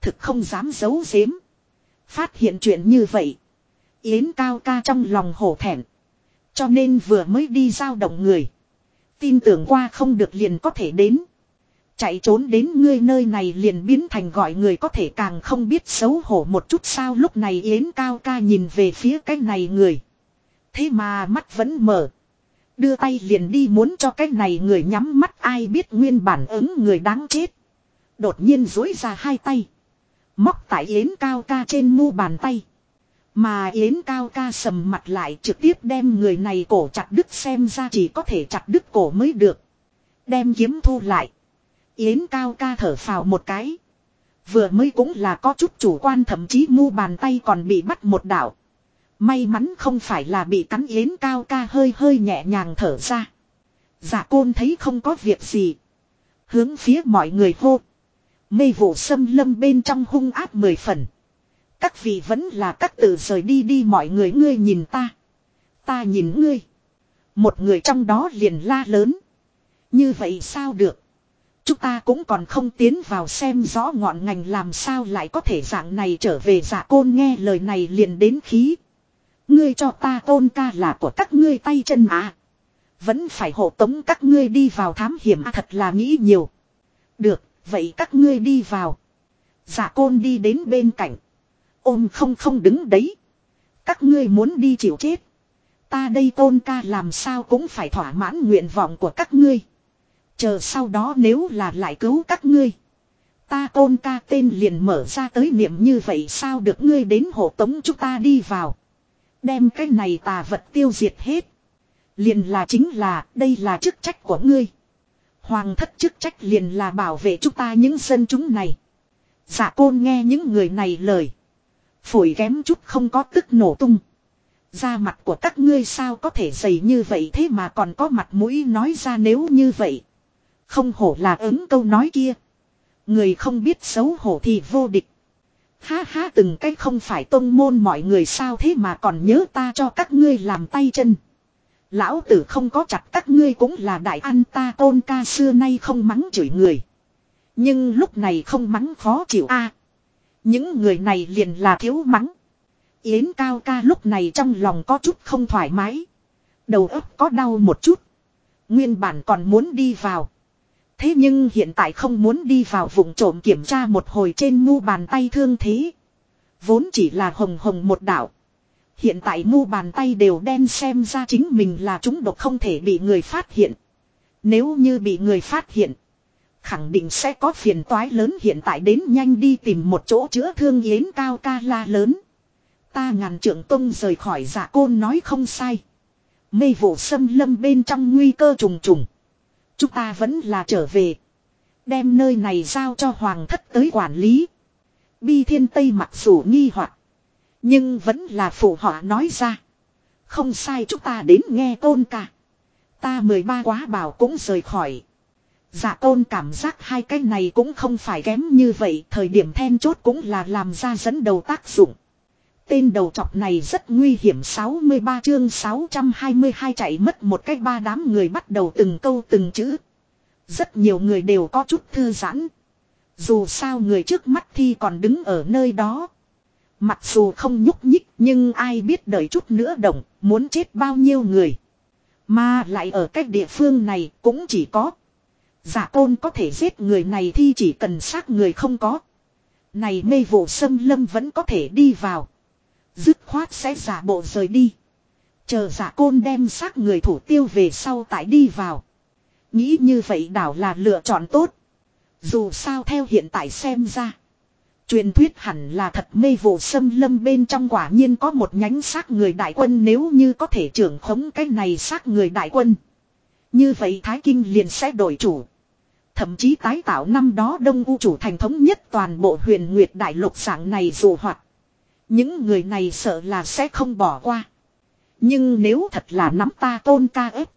Thực không dám giấu giếm. Phát hiện chuyện như vậy. Yến cao ca trong lòng hổ thẹn. Cho nên vừa mới đi giao động người. Tin tưởng qua không được liền có thể đến. Chạy trốn đến ngươi nơi này liền biến thành gọi người có thể càng không biết xấu hổ một chút sao lúc này Yến Cao ca nhìn về phía cái này người. Thế mà mắt vẫn mở. Đưa tay liền đi muốn cho cái này người nhắm mắt ai biết nguyên bản ứng người đáng chết. Đột nhiên dối ra hai tay. Móc tại Yến Cao ca trên mu bàn tay. Mà Yến Cao ca sầm mặt lại trực tiếp đem người này cổ chặt đứt xem ra chỉ có thể chặt đứt cổ mới được. Đem kiếm thu lại. Yến cao ca thở phào một cái. Vừa mới cũng là có chút chủ quan thậm chí mu bàn tay còn bị bắt một đảo. May mắn không phải là bị cắn yến cao ca hơi hơi nhẹ nhàng thở ra. Giả côn thấy không có việc gì. Hướng phía mọi người hô. Mây vụ xâm lâm bên trong hung áp mười phần. Các vị vẫn là các tự rời đi đi mọi người ngươi nhìn ta. Ta nhìn ngươi. Một người trong đó liền la lớn. Như vậy sao được. Chúng ta cũng còn không tiến vào xem rõ ngọn ngành làm sao lại có thể dạng này trở về giả côn nghe lời này liền đến khí. Ngươi cho ta tôn ca là của các ngươi tay chân à. Vẫn phải hộ tống các ngươi đi vào thám hiểm à, thật là nghĩ nhiều. Được, vậy các ngươi đi vào. Giả côn đi đến bên cạnh. Ôm không không đứng đấy. Các ngươi muốn đi chịu chết. Ta đây tôn ca làm sao cũng phải thỏa mãn nguyện vọng của các ngươi. Chờ sau đó nếu là lại cứu các ngươi. Ta tôn ca tên liền mở ra tới niệm như vậy sao được ngươi đến hộ tống chúng ta đi vào. Đem cái này tà vật tiêu diệt hết. Liền là chính là, đây là chức trách của ngươi. Hoàng thất chức trách liền là bảo vệ chúng ta những dân chúng này. Dạ côn nghe những người này lời. Phổi kém chút không có tức nổ tung. Da mặt của các ngươi sao có thể dày như vậy thế mà còn có mặt mũi nói ra nếu như vậy. Không hổ là ứng câu nói kia. Người không biết xấu hổ thì vô địch. Ha ha từng cái không phải tôn môn mọi người sao thế mà còn nhớ ta cho các ngươi làm tay chân. Lão tử không có chặt các ngươi cũng là đại an ta tôn ca xưa nay không mắng chửi người. Nhưng lúc này không mắng khó chịu a Những người này liền là thiếu mắng. Yến cao ca lúc này trong lòng có chút không thoải mái. Đầu óc có đau một chút. Nguyên bản còn muốn đi vào. Thế nhưng hiện tại không muốn đi vào vùng trộm kiểm tra một hồi trên mu bàn tay thương thế. Vốn chỉ là hồng hồng một đảo. Hiện tại mu bàn tay đều đen xem ra chính mình là chúng độc không thể bị người phát hiện. Nếu như bị người phát hiện. Khẳng định sẽ có phiền toái lớn hiện tại đến nhanh đi tìm một chỗ chữa thương yến cao ca la lớn. Ta ngàn trưởng tông rời khỏi dạ giả côn nói không sai. Mê vụ xâm lâm bên trong nguy cơ trùng trùng. Chúng ta vẫn là trở về. Đem nơi này giao cho hoàng thất tới quản lý. Bi thiên tây mặc dù nghi hoặc nhưng vẫn là phụ họ nói ra. Không sai chúng ta đến nghe tôn ca. Ta mười ba quá bảo cũng rời khỏi. Dạ tôn cảm giác hai cái này cũng không phải kém như vậy. Thời điểm then chốt cũng là làm ra dẫn đầu tác dụng. Tên đầu trọc này rất nguy hiểm 63 chương 622 chạy mất một cách ba đám người bắt đầu từng câu từng chữ. Rất nhiều người đều có chút thư giãn. Dù sao người trước mắt thì còn đứng ở nơi đó. Mặc dù không nhúc nhích nhưng ai biết đợi chút nữa động, muốn chết bao nhiêu người. Mà lại ở cách địa phương này cũng chỉ có. Giả tôn có thể giết người này thì chỉ cần xác người không có. Này mê vụ sâm lâm vẫn có thể đi vào. Dứt khoát sẽ giả bộ rời đi. Chờ giả côn đem xác người thủ tiêu về sau tại đi vào. Nghĩ như vậy đảo là lựa chọn tốt. Dù sao theo hiện tại xem ra. Truyền thuyết hẳn là thật mê vụ xâm lâm bên trong quả nhiên có một nhánh xác người đại quân nếu như có thể trưởng khống cái này xác người đại quân. Như vậy Thái Kinh liền sẽ đổi chủ. Thậm chí tái tạo năm đó Đông U chủ thành thống nhất toàn bộ huyền nguyệt đại lục dạng này dù hoạt. Những người này sợ là sẽ không bỏ qua. Nhưng nếu thật là nắm ta tôn ca ép.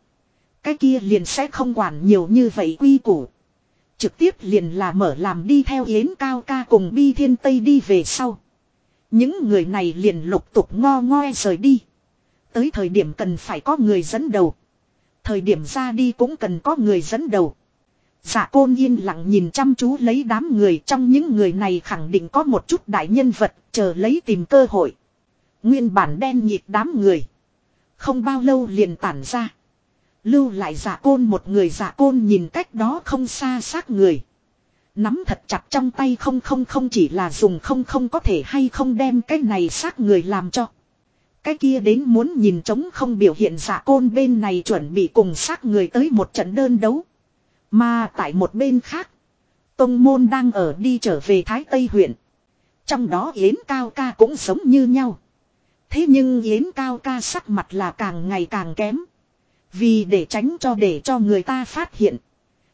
Cái kia liền sẽ không quản nhiều như vậy quy củ. Trực tiếp liền là mở làm đi theo Yến Cao ca cùng Bi Thiên Tây đi về sau. Những người này liền lục tục ngo ngoe rời đi. Tới thời điểm cần phải có người dẫn đầu. Thời điểm ra đi cũng cần có người dẫn đầu. Dạ côn yên lặng nhìn chăm chú lấy đám người, trong những người này khẳng định có một chút đại nhân vật, chờ lấy tìm cơ hội. Nguyên bản đen nhịp đám người. Không bao lâu liền tản ra. Lưu lại giả côn một người giả côn nhìn cách đó không xa xác người. Nắm thật chặt trong tay không không không chỉ là dùng không không có thể hay không đem cái này xác người làm cho. Cái kia đến muốn nhìn trống không biểu hiện giả côn bên này chuẩn bị cùng xác người tới một trận đơn đấu. Mà tại một bên khác. Tông môn đang ở đi trở về Thái Tây huyện. Trong đó Yến Cao ca cũng sống như nhau. Thế nhưng Yến Cao ca sắc mặt là càng ngày càng kém. Vì để tránh cho để cho người ta phát hiện.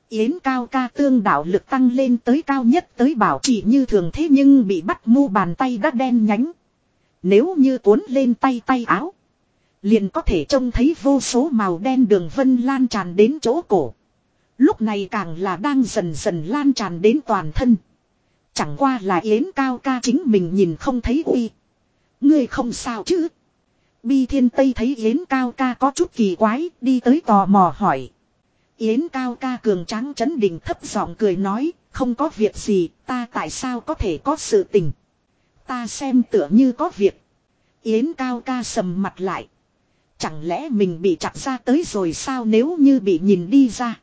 Yến cao ca tương đạo lực tăng lên tới cao nhất tới bảo chỉ như thường thế nhưng bị bắt mu bàn tay đã đen nhánh. Nếu như cuốn lên tay tay áo. Liền có thể trông thấy vô số màu đen đường vân lan tràn đến chỗ cổ. Lúc này càng là đang dần dần lan tràn đến toàn thân. Chẳng qua là Yến cao ca chính mình nhìn không thấy uy. Ngươi không sao chứ. Bi Thiên Tây thấy Yến Cao ca có chút kỳ quái, đi tới tò mò hỏi. Yến Cao ca cường tráng chấn định thấp giọng cười nói, không có việc gì, ta tại sao có thể có sự tình. Ta xem tựa như có việc. Yến Cao ca sầm mặt lại. Chẳng lẽ mình bị chặt ra tới rồi sao nếu như bị nhìn đi ra.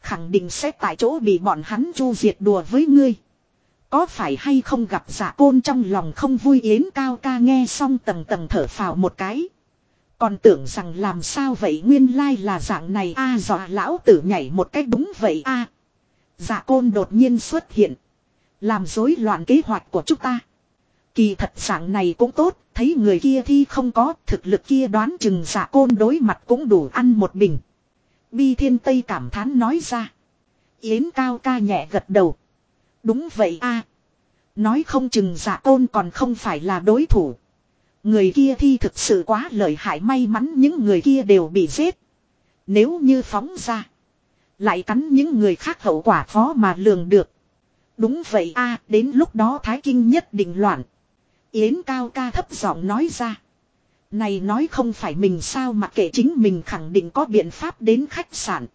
Khẳng định sẽ tại chỗ bị bọn hắn chu diệt đùa với ngươi. Có phải hay không gặp giả côn trong lòng không vui yến cao ca nghe xong tầng tầng thở phào một cái. Còn tưởng rằng làm sao vậy nguyên lai là dạng này a à, dọa lão tử nhảy một cách đúng vậy a à. Dạ côn đột nhiên xuất hiện. Làm rối loạn kế hoạch của chúng ta. Kỳ thật dạng này cũng tốt, thấy người kia thi không có, thực lực kia đoán chừng dạ côn đối mặt cũng đủ ăn một bình. Bi thiên tây cảm thán nói ra. Yến cao ca nhẹ gật đầu. Đúng vậy a Nói không chừng giả tôn còn không phải là đối thủ. Người kia thi thực sự quá lợi hại, may mắn những người kia đều bị giết. Nếu như phóng ra. Lại cắn những người khác hậu quả khó mà lường được. Đúng vậy a, đến lúc đó Thái Kinh nhất định loạn. Yến cao ca thấp giọng nói ra. Này nói không phải mình sao mà kể chính mình khẳng định có biện pháp đến khách sạn.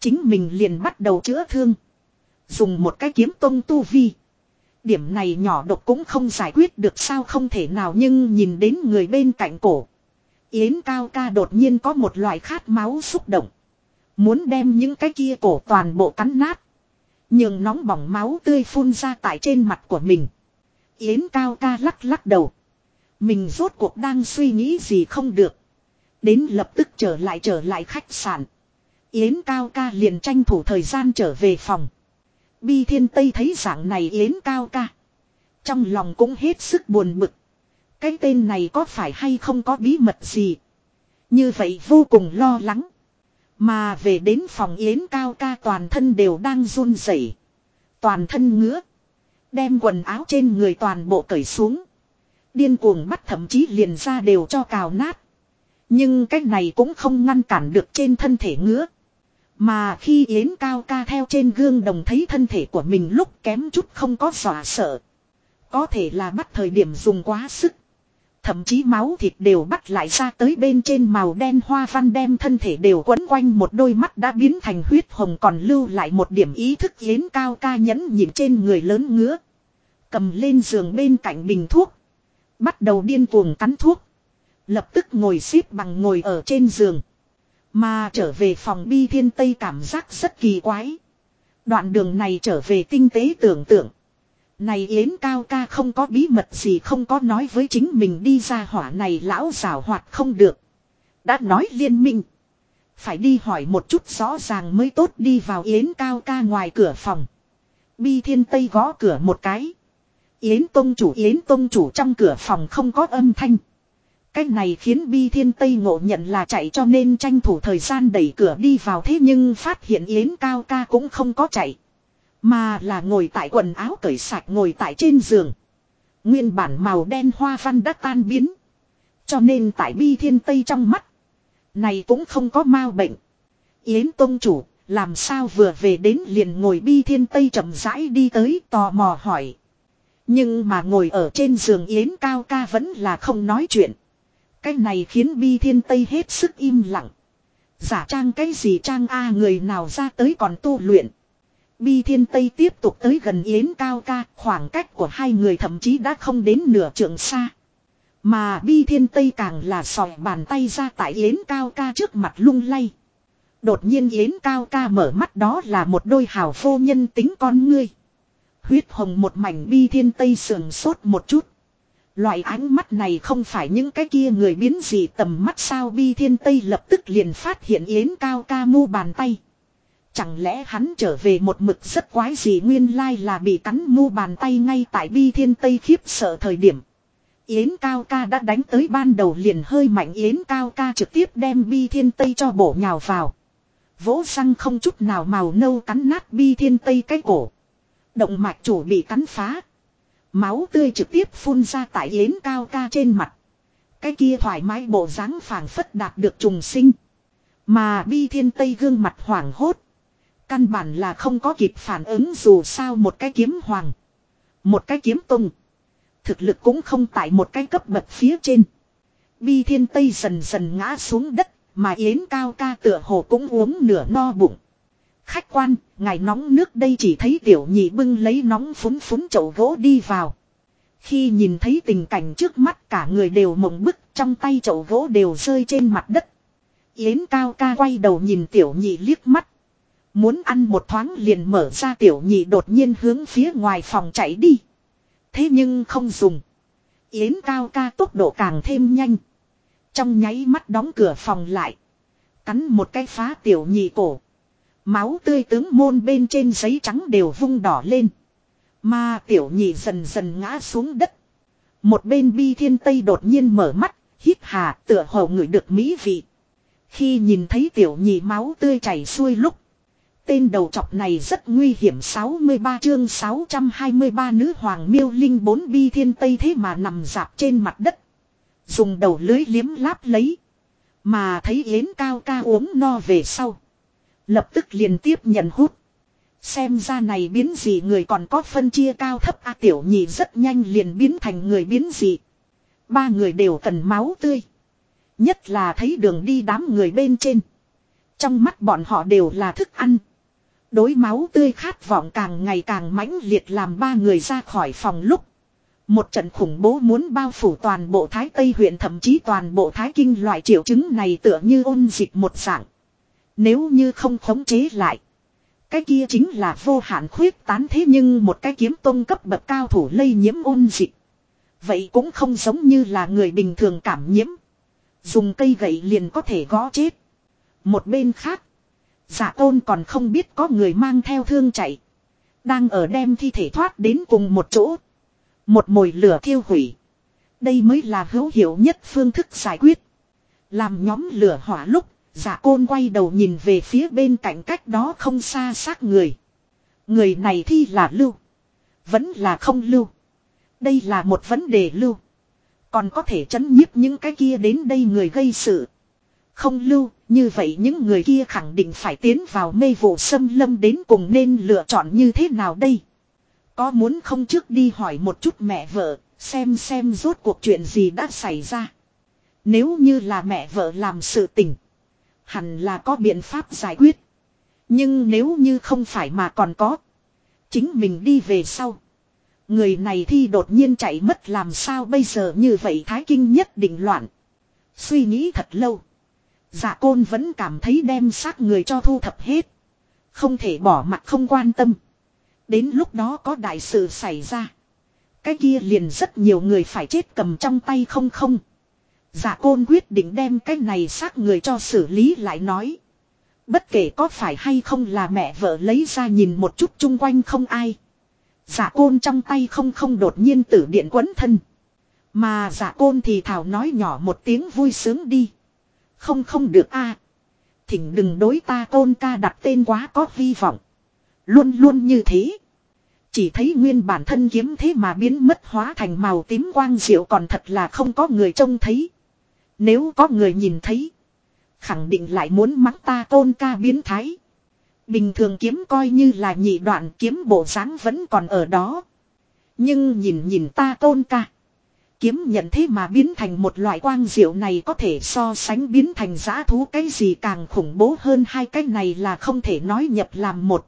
Chính mình liền bắt đầu chữa thương. Dùng một cái kiếm tông tu vi. Điểm này nhỏ độc cũng không giải quyết được sao không thể nào nhưng nhìn đến người bên cạnh cổ. Yến cao ca đột nhiên có một loại khát máu xúc động. Muốn đem những cái kia cổ toàn bộ cắn nát. Nhưng nóng bỏng máu tươi phun ra tại trên mặt của mình. Yến cao ca lắc lắc đầu. Mình rốt cuộc đang suy nghĩ gì không được. Đến lập tức trở lại trở lại khách sạn. Yến cao ca liền tranh thủ thời gian trở về phòng. Bi Thiên Tây thấy dạng này yến cao ca. Trong lòng cũng hết sức buồn bực. Cái tên này có phải hay không có bí mật gì. Như vậy vô cùng lo lắng. Mà về đến phòng yến cao ca toàn thân đều đang run rẩy, Toàn thân ngứa. Đem quần áo trên người toàn bộ cởi xuống. Điên cuồng bắt thậm chí liền ra đều cho cào nát. Nhưng cách này cũng không ngăn cản được trên thân thể ngứa. Mà khi Yến Cao ca theo trên gương đồng thấy thân thể của mình lúc kém chút không có dọa sợ. Có thể là bắt thời điểm dùng quá sức. Thậm chí máu thịt đều bắt lại ra tới bên trên màu đen hoa văn đem thân thể đều quấn quanh một đôi mắt đã biến thành huyết hồng còn lưu lại một điểm ý thức Yến Cao ca nhẫn nhìn trên người lớn ngứa. Cầm lên giường bên cạnh bình thuốc. Bắt đầu điên cuồng cắn thuốc. Lập tức ngồi xếp bằng ngồi ở trên giường. Mà trở về phòng bi thiên tây cảm giác rất kỳ quái. Đoạn đường này trở về tinh tế tưởng tượng. Này Yến Cao ca không có bí mật gì, không có nói với chính mình đi ra hỏa này lão rào hoạt không được. Đã nói liên minh. Phải đi hỏi một chút rõ ràng mới tốt đi vào Yến Cao ca ngoài cửa phòng. Bi Thiên Tây gõ cửa một cái. Yến Tông chủ, Yến Tông chủ trong cửa phòng không có âm thanh. Cách này khiến Bi Thiên Tây ngộ nhận là chạy cho nên tranh thủ thời gian đẩy cửa đi vào thế nhưng phát hiện Yến Cao ca cũng không có chạy. Mà là ngồi tại quần áo cởi sạch ngồi tại trên giường. Nguyên bản màu đen hoa văn đã tan biến. Cho nên tại Bi Thiên Tây trong mắt. Này cũng không có mau bệnh. Yến Tông chủ, làm sao vừa về đến liền ngồi Bi Thiên Tây chậm rãi đi tới tò mò hỏi. Nhưng mà ngồi ở trên giường Yến Cao ca vẫn là không nói chuyện. Cái này khiến Bi Thiên Tây hết sức im lặng. Giả trang cái gì trang A người nào ra tới còn tu luyện. Bi Thiên Tây tiếp tục tới gần Yến Cao ca, khoảng cách của hai người thậm chí đã không đến nửa trượng xa. Mà Bi Thiên Tây càng là sòi bàn tay ra tại Yến Cao ca trước mặt lung lay. Đột nhiên Yến Cao ca mở mắt đó là một đôi hào vô nhân tính con ngươi. Huyết hồng một mảnh Bi Thiên Tây sườn sốt một chút. Loại ánh mắt này không phải những cái kia người biến gì tầm mắt sao Bi Thiên Tây lập tức liền phát hiện Yến Cao ca mu bàn tay. Chẳng lẽ hắn trở về một mực rất quái gì nguyên lai là bị cắn mu bàn tay ngay tại Bi Thiên Tây khiếp sợ thời điểm. Yến Cao ca đã đánh tới ban đầu liền hơi mạnh Yến Cao ca trực tiếp đem Bi Thiên Tây cho bổ nhào vào. Vỗ răng không chút nào màu nâu cắn nát Bi Thiên Tây cái cổ. Động mạch chủ bị cắn phá. Máu tươi trực tiếp phun ra tại Yến Cao ca trên mặt. Cái kia thoải mái bộ dáng phảng phất đạt được trùng sinh. Mà Bi Thiên Tây gương mặt hoảng hốt. Căn bản là không có kịp phản ứng dù sao một cái kiếm hoàng. Một cái kiếm tung. Thực lực cũng không tại một cái cấp bậc phía trên. Bi thiên tây dần dần ngã xuống đất. Mà yến cao ca tựa hồ cũng uống nửa no bụng. Khách quan, ngài nóng nước đây chỉ thấy tiểu nhị bưng lấy nóng phúng phúng chậu gỗ đi vào. Khi nhìn thấy tình cảnh trước mắt cả người đều mộng bức trong tay chậu gỗ đều rơi trên mặt đất. Yến cao ca quay đầu nhìn tiểu nhị liếc mắt. Muốn ăn một thoáng liền mở ra tiểu nhị đột nhiên hướng phía ngoài phòng chạy đi. Thế nhưng không dùng. Yến cao ca tốc độ càng thêm nhanh. Trong nháy mắt đóng cửa phòng lại. Cắn một cái phá tiểu nhị cổ. Máu tươi tướng môn bên trên giấy trắng đều vung đỏ lên. Mà tiểu nhị dần dần ngã xuống đất. Một bên bi thiên tây đột nhiên mở mắt, hít hà tựa hồ người được mỹ vị. Khi nhìn thấy tiểu nhị máu tươi chảy xuôi lúc. Tên đầu trọc này rất nguy hiểm 63 chương 623 nữ hoàng miêu linh bốn bi thiên tây thế mà nằm dạp trên mặt đất. Dùng đầu lưới liếm láp lấy. Mà thấy yến cao ca uống no về sau. Lập tức liền tiếp nhận hút. Xem ra này biến dị người còn có phân chia cao thấp, A tiểu nhị rất nhanh liền biến thành người biến dị. Ba người đều cần máu tươi. Nhất là thấy đường đi đám người bên trên. Trong mắt bọn họ đều là thức ăn. Đối máu tươi khát vọng càng ngày càng mãnh liệt làm ba người ra khỏi phòng lúc. Một trận khủng bố muốn bao phủ toàn bộ Thái Tây huyện, thậm chí toàn bộ Thái Kinh, loại triệu chứng này tựa như ôn dịch một dạng. Nếu như không khống chế lại. Cái kia chính là vô hạn khuyết tán thế nhưng một cái kiếm tôn cấp bậc cao thủ lây nhiễm ôn dịch. Vậy cũng không giống như là người bình thường cảm nhiễm. Dùng cây gậy liền có thể gõ chết. Một bên khác. Giả tôn còn không biết có người mang theo thương chạy. Đang ở đem thi thể thoát đến cùng một chỗ. Một mồi lửa thiêu hủy. Đây mới là hữu hiệu nhất phương thức giải quyết. Làm nhóm lửa hỏa lúc, giả côn quay đầu nhìn về phía bên cạnh cách đó không xa xác người. Người này thi là lưu. Vẫn là không lưu. Đây là một vấn đề lưu. Còn có thể chấn nhiếp những cái kia đến đây người gây sự. Không lưu, như vậy những người kia khẳng định phải tiến vào mê vụ xâm lâm đến cùng nên lựa chọn như thế nào đây. Có muốn không trước đi hỏi một chút mẹ vợ, xem xem rốt cuộc chuyện gì đã xảy ra. Nếu như là mẹ vợ làm sự tình, hẳn là có biện pháp giải quyết. Nhưng nếu như không phải mà còn có, chính mình đi về sau. Người này thi đột nhiên chạy mất làm sao bây giờ như vậy thái kinh nhất định loạn. Suy nghĩ thật lâu. Dạ côn vẫn cảm thấy đem xác người cho thu thập hết. Không thể bỏ mặt không quan tâm. Đến lúc đó có đại sự xảy ra. Cái kia liền rất nhiều người phải chết cầm trong tay không không. Dạ côn quyết định đem cái này xác người cho xử lý lại nói. Bất kể có phải hay không là mẹ vợ lấy ra nhìn một chút chung quanh không ai. Giả côn trong tay không không đột nhiên tử điện quấn thân. Mà giả côn thì thảo nói nhỏ một tiếng vui sướng đi. Không không được a Thỉnh đừng đối ta côn ca đặt tên quá có vi vọng. Luôn luôn như thế. Chỉ thấy nguyên bản thân kiếm thế mà biến mất hóa thành màu tím quang diệu còn thật là không có người trông thấy. Nếu có người nhìn thấy. Khẳng định lại muốn mắng ta tôn ca biến thái. Bình thường kiếm coi như là nhị đoạn kiếm bộ dáng vẫn còn ở đó. Nhưng nhìn nhìn ta tôn ca. Kiếm nhận thế mà biến thành một loại quang diệu này có thể so sánh biến thành giã thú cái gì càng khủng bố hơn hai cái này là không thể nói nhập làm một.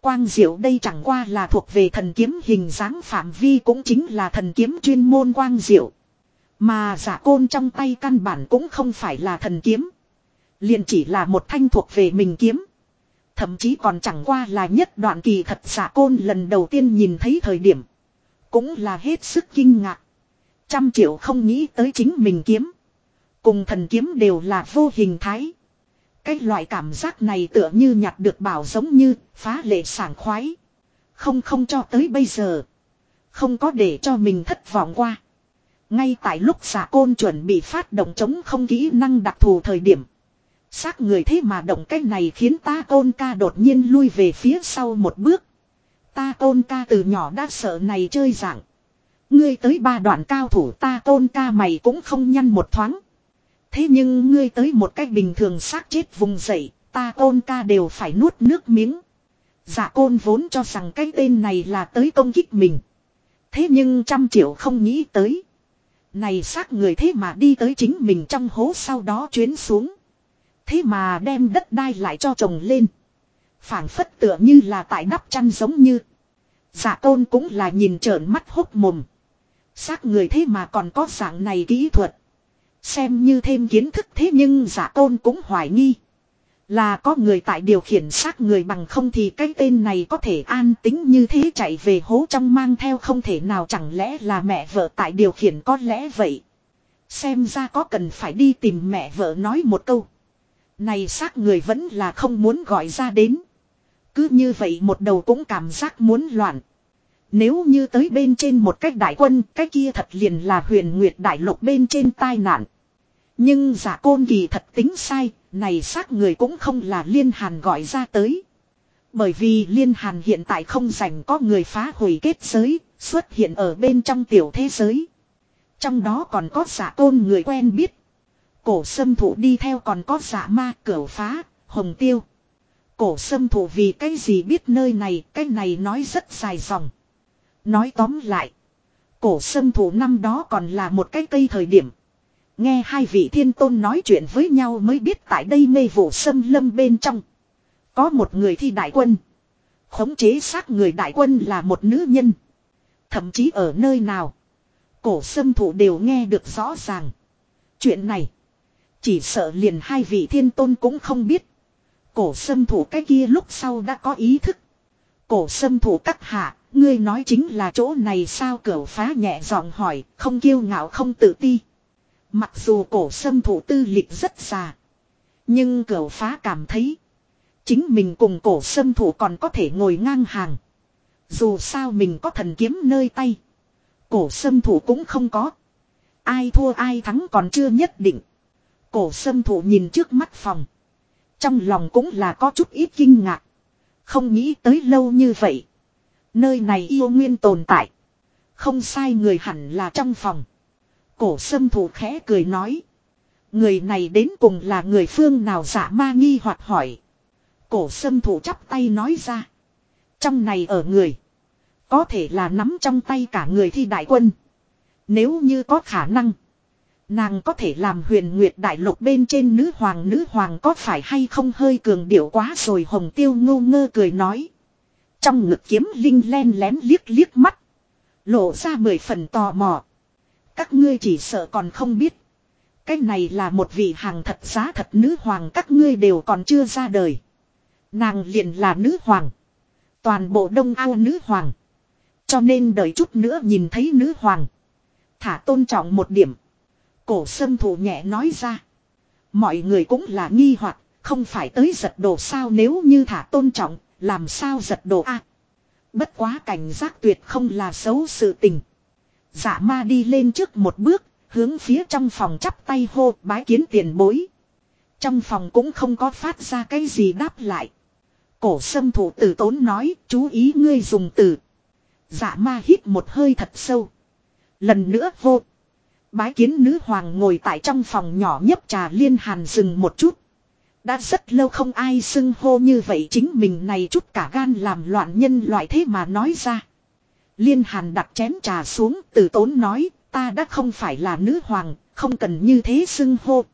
Quang diệu đây chẳng qua là thuộc về thần kiếm hình dáng phạm vi cũng chính là thần kiếm chuyên môn quang diệu. Mà giả côn trong tay căn bản cũng không phải là thần kiếm. liền chỉ là một thanh thuộc về mình kiếm. Thậm chí còn chẳng qua là nhất đoạn kỳ thật giả côn lần đầu tiên nhìn thấy thời điểm. Cũng là hết sức kinh ngạc. Trăm triệu không nghĩ tới chính mình kiếm. Cùng thần kiếm đều là vô hình thái. Cái loại cảm giác này tựa như nhặt được bảo giống như phá lệ sảng khoái. Không không cho tới bây giờ. Không có để cho mình thất vọng qua. Ngay tại lúc giả côn chuẩn bị phát động chống không kỹ năng đặc thù thời điểm. Xác người thế mà động cách này khiến ta côn ca đột nhiên lui về phía sau một bước. Ta côn ca từ nhỏ đã sợ này chơi dạng. Ngươi tới ba đoạn cao thủ ta côn ca mày cũng không nhăn một thoáng. Thế nhưng ngươi tới một cách bình thường xác chết vùng dậy, ta côn ca đều phải nuốt nước miếng. Giả côn vốn cho rằng cái tên này là tới công kích mình. Thế nhưng trăm triệu không nghĩ tới. Này xác người thế mà đi tới chính mình trong hố sau đó chuyến xuống. Thế mà đem đất đai lại cho chồng lên. phảng phất tựa như là tại đắp chăn giống như. Giả tôn cũng là nhìn trợn mắt hốc mồm. Xác người thế mà còn có dạng này kỹ thuật. Xem như thêm kiến thức thế nhưng giả tôn cũng hoài nghi. Là có người tại điều khiển xác người bằng không thì cái tên này có thể an tính như thế chạy về hố trong mang theo không thể nào chẳng lẽ là mẹ vợ tại điều khiển có lẽ vậy. Xem ra có cần phải đi tìm mẹ vợ nói một câu. Này xác người vẫn là không muốn gọi ra đến. Cứ như vậy một đầu cũng cảm giác muốn loạn. Nếu như tới bên trên một cách đại quân, cái kia thật liền là huyền nguyệt đại lục bên trên tai nạn. Nhưng giả côn kỳ thật tính sai, này xác người cũng không là liên hàn gọi ra tới. Bởi vì liên hàn hiện tại không rảnh có người phá hủy kết giới, xuất hiện ở bên trong tiểu thế giới. Trong đó còn có giả côn người quen biết. Cổ sâm thụ đi theo còn có giả ma cửa phá, hồng tiêu. Cổ sâm thụ vì cái gì biết nơi này, cái này nói rất dài dòng. Nói tóm lại. Cổ sâm thụ năm đó còn là một cái cây thời điểm. Nghe hai vị thiên tôn nói chuyện với nhau mới biết tại đây mê vụ sâm lâm bên trong. Có một người thi đại quân. Khống chế xác người đại quân là một nữ nhân. Thậm chí ở nơi nào. Cổ sâm thủ đều nghe được rõ ràng. Chuyện này. Chỉ sợ liền hai vị thiên tôn cũng không biết. Cổ sâm thủ cái kia lúc sau đã có ý thức. Cổ sâm thủ các hạ, ngươi nói chính là chỗ này sao cửa phá nhẹ giọng hỏi, không kiêu ngạo không tự ti. Mặc dù cổ sâm thủ tư lịch rất già. Nhưng cửu phá cảm thấy. Chính mình cùng cổ sâm thủ còn có thể ngồi ngang hàng. Dù sao mình có thần kiếm nơi tay. Cổ sâm thủ cũng không có. Ai thua ai thắng còn chưa nhất định. Cổ sâm thủ nhìn trước mắt phòng. Trong lòng cũng là có chút ít kinh ngạc. Không nghĩ tới lâu như vậy. Nơi này yêu nguyên tồn tại. Không sai người hẳn là trong phòng. Cổ sâm thủ khẽ cười nói. Người này đến cùng là người phương nào giả ma nghi hoặc hỏi. Cổ sâm thủ chắp tay nói ra. Trong này ở người. Có thể là nắm trong tay cả người thi đại quân. Nếu như có khả năng. Nàng có thể làm huyền nguyệt đại lục bên trên nữ hoàng nữ hoàng có phải hay không hơi cường điệu quá rồi hồng tiêu ngô ngơ cười nói. Trong ngực kiếm linh len lén liếc liếc mắt. Lộ ra mười phần tò mò. Các ngươi chỉ sợ còn không biết. Cái này là một vị hàng thật giá thật nữ hoàng các ngươi đều còn chưa ra đời. Nàng liền là nữ hoàng. Toàn bộ đông ao nữ hoàng. Cho nên đợi chút nữa nhìn thấy nữ hoàng. Thả tôn trọng một điểm. Cổ sâm thủ nhẹ nói ra. Mọi người cũng là nghi hoặc không phải tới giật đồ sao nếu như thả tôn trọng, làm sao giật đồ a Bất quá cảnh giác tuyệt không là xấu sự tình. Dạ ma đi lên trước một bước, hướng phía trong phòng chắp tay hô bái kiến tiền bối. Trong phòng cũng không có phát ra cái gì đáp lại. Cổ sâm thủ tử tốn nói, chú ý ngươi dùng từ. Dạ ma hít một hơi thật sâu. Lần nữa hô. Bái kiến nữ hoàng ngồi tại trong phòng nhỏ nhấp trà liên hàn dừng một chút. Đã rất lâu không ai xưng hô như vậy chính mình này chút cả gan làm loạn nhân loại thế mà nói ra. Liên hàn đặt chén trà xuống từ tốn nói ta đã không phải là nữ hoàng, không cần như thế xưng hô.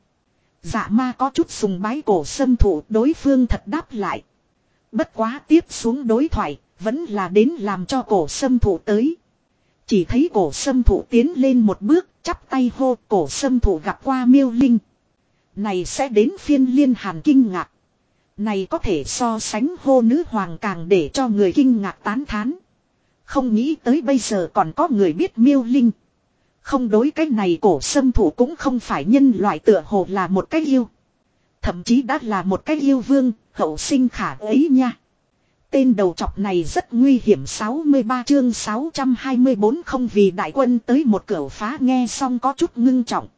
Dạ ma có chút sùng bái cổ sâm thủ đối phương thật đáp lại. Bất quá tiếp xuống đối thoại, vẫn là đến làm cho cổ sâm thủ tới. Chỉ thấy cổ sâm thủ tiến lên một bước, chắp tay hô cổ sâm thủ gặp qua miêu linh. Này sẽ đến phiên liên hàn kinh ngạc. Này có thể so sánh hô nữ hoàng càng để cho người kinh ngạc tán thán. Không nghĩ tới bây giờ còn có người biết miêu linh. Không đối cái này cổ sâm thủ cũng không phải nhân loại tựa hồ là một cái yêu. Thậm chí đã là một cái yêu vương, hậu sinh khả ấy nha. Tên đầu chọc này rất nguy hiểm 63 chương 624 không vì đại quân tới một cửa phá nghe xong có chút ngưng trọng.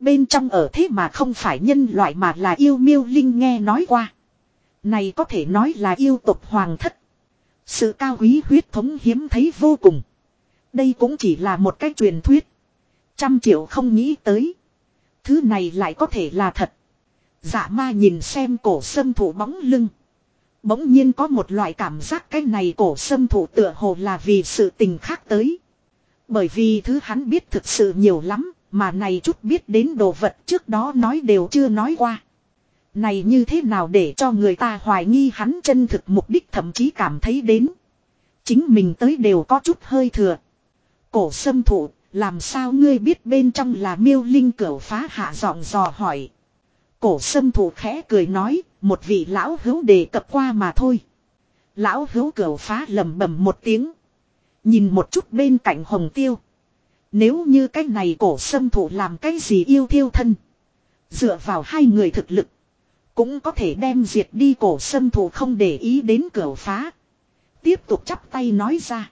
Bên trong ở thế mà không phải nhân loại mà là yêu miêu linh nghe nói qua. Này có thể nói là yêu tộc hoàng thất. Sự cao quý huyết thống hiếm thấy vô cùng. Đây cũng chỉ là một cái truyền thuyết. Trăm triệu không nghĩ tới. Thứ này lại có thể là thật. Dạ ma nhìn xem cổ sâm thủ bóng lưng. Bỗng nhiên có một loại cảm giác cái này cổ sâm thủ tựa hồ là vì sự tình khác tới. Bởi vì thứ hắn biết thực sự nhiều lắm, mà này chút biết đến đồ vật trước đó nói đều chưa nói qua. Này như thế nào để cho người ta hoài nghi hắn chân thực mục đích thậm chí cảm thấy đến. Chính mình tới đều có chút hơi thừa. Cổ sâm thụ làm sao ngươi biết bên trong là miêu linh cửu phá hạ giọng dò hỏi. Cổ sâm thụ khẽ cười nói, một vị lão hữu đề cập qua mà thôi. Lão hữu cửu phá lầm bầm một tiếng. Nhìn một chút bên cạnh hồng tiêu. Nếu như cái này cổ sâm thụ làm cái gì yêu thiêu thân. Dựa vào hai người thực lực. Cũng có thể đem diệt đi cổ sâm thủ không để ý đến cửa phá. Tiếp tục chắp tay nói ra.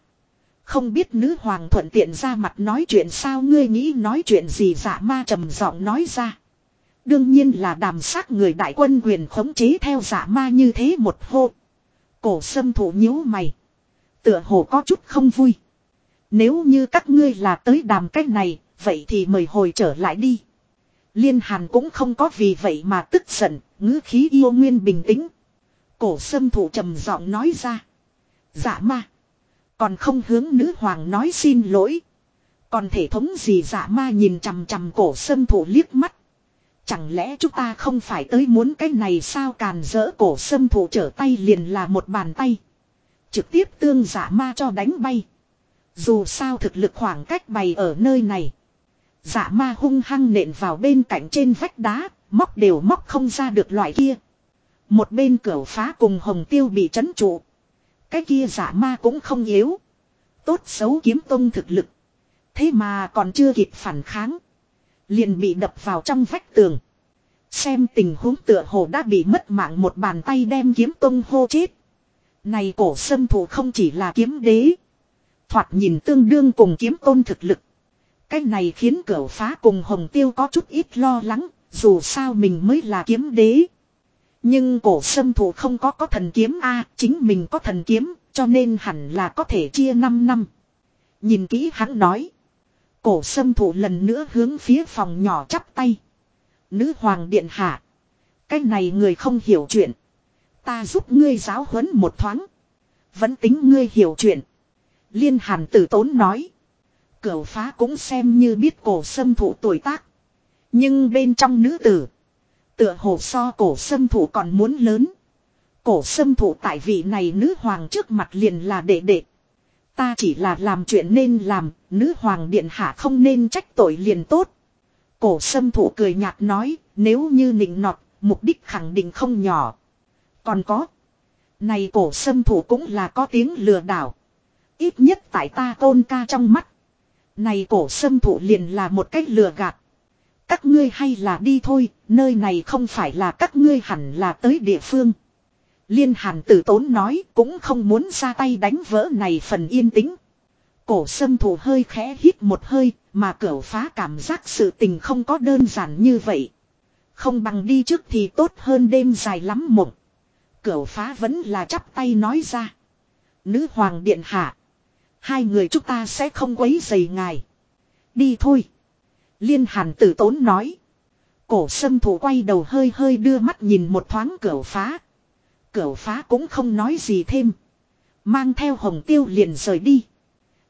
Không biết nữ hoàng thuận tiện ra mặt nói chuyện sao ngươi nghĩ nói chuyện gì dạ ma trầm giọng nói ra. Đương nhiên là đàm sát người đại quân quyền khống chế theo dạ ma như thế một hô. Cổ sâm thủ nhíu mày. Tựa hồ có chút không vui. Nếu như các ngươi là tới đàm cách này, vậy thì mời hồi trở lại đi. Liên hàn cũng không có vì vậy mà tức giận, ngữ khí yêu nguyên bình tĩnh. Cổ sâm thủ trầm giọng nói ra. Dạ ma. Còn không hướng nữ hoàng nói xin lỗi. Còn thể thống gì dạ ma nhìn chằm chằm cổ sâm thủ liếc mắt. Chẳng lẽ chúng ta không phải tới muốn cái này sao càn dỡ cổ sâm thủ trở tay liền là một bàn tay. Trực tiếp tương giả ma cho đánh bay. Dù sao thực lực khoảng cách bày ở nơi này dạ ma hung hăng nện vào bên cạnh trên vách đá, móc đều móc không ra được loại kia. Một bên cửa phá cùng hồng tiêu bị chấn trụ. Cái kia giả ma cũng không yếu. Tốt xấu kiếm tông thực lực. Thế mà còn chưa kịp phản kháng. Liền bị đập vào trong vách tường. Xem tình huống tựa hồ đã bị mất mạng một bàn tay đem kiếm tông hô chết. Này cổ sâm thủ không chỉ là kiếm đế. Thoạt nhìn tương đương cùng kiếm tôn thực lực. Cái này khiến cửa phá cùng hồng tiêu có chút ít lo lắng. Dù sao mình mới là kiếm đế. Nhưng cổ sâm thủ không có có thần kiếm A, chính mình có thần kiếm, cho nên hẳn là có thể chia 5 năm. Nhìn kỹ hắn nói. Cổ sâm thủ lần nữa hướng phía phòng nhỏ chắp tay. Nữ hoàng điện hạ. Cái này người không hiểu chuyện. Ta giúp ngươi giáo huấn một thoáng. Vẫn tính ngươi hiểu chuyện. Liên hàn tử tốn nói. Cửu phá cũng xem như biết cổ sâm thụ tuổi tác. Nhưng bên trong nữ tử. Tựa hồ so cổ sâm thụ còn muốn lớn. Cổ sâm thụ tại vị này nữ hoàng trước mặt liền là đệ đệ. Ta chỉ là làm chuyện nên làm, nữ hoàng điện hạ không nên trách tội liền tốt. Cổ sâm thụ cười nhạt nói, nếu như nịnh nọt, mục đích khẳng định không nhỏ. Còn có. Này cổ sâm thủ cũng là có tiếng lừa đảo. Ít nhất tại ta tôn ca trong mắt. Này cổ sâm thụ liền là một cách lừa gạt. Các ngươi hay là đi thôi, nơi này không phải là các ngươi hẳn là tới địa phương. Liên hàn tử tốn nói cũng không muốn ra tay đánh vỡ này phần yên tĩnh. Cổ sâm thủ hơi khẽ hít một hơi, mà cửa phá cảm giác sự tình không có đơn giản như vậy. Không bằng đi trước thì tốt hơn đêm dài lắm mộng. Cửa phá vẫn là chắp tay nói ra. Nữ hoàng điện hạ. Hai người chúng ta sẽ không quấy dày ngài. Đi thôi. Liên hàn tử tốn nói. Cổ sâm thủ quay đầu hơi hơi đưa mắt nhìn một thoáng cửa phá. Cửa phá cũng không nói gì thêm. Mang theo hồng tiêu liền rời đi.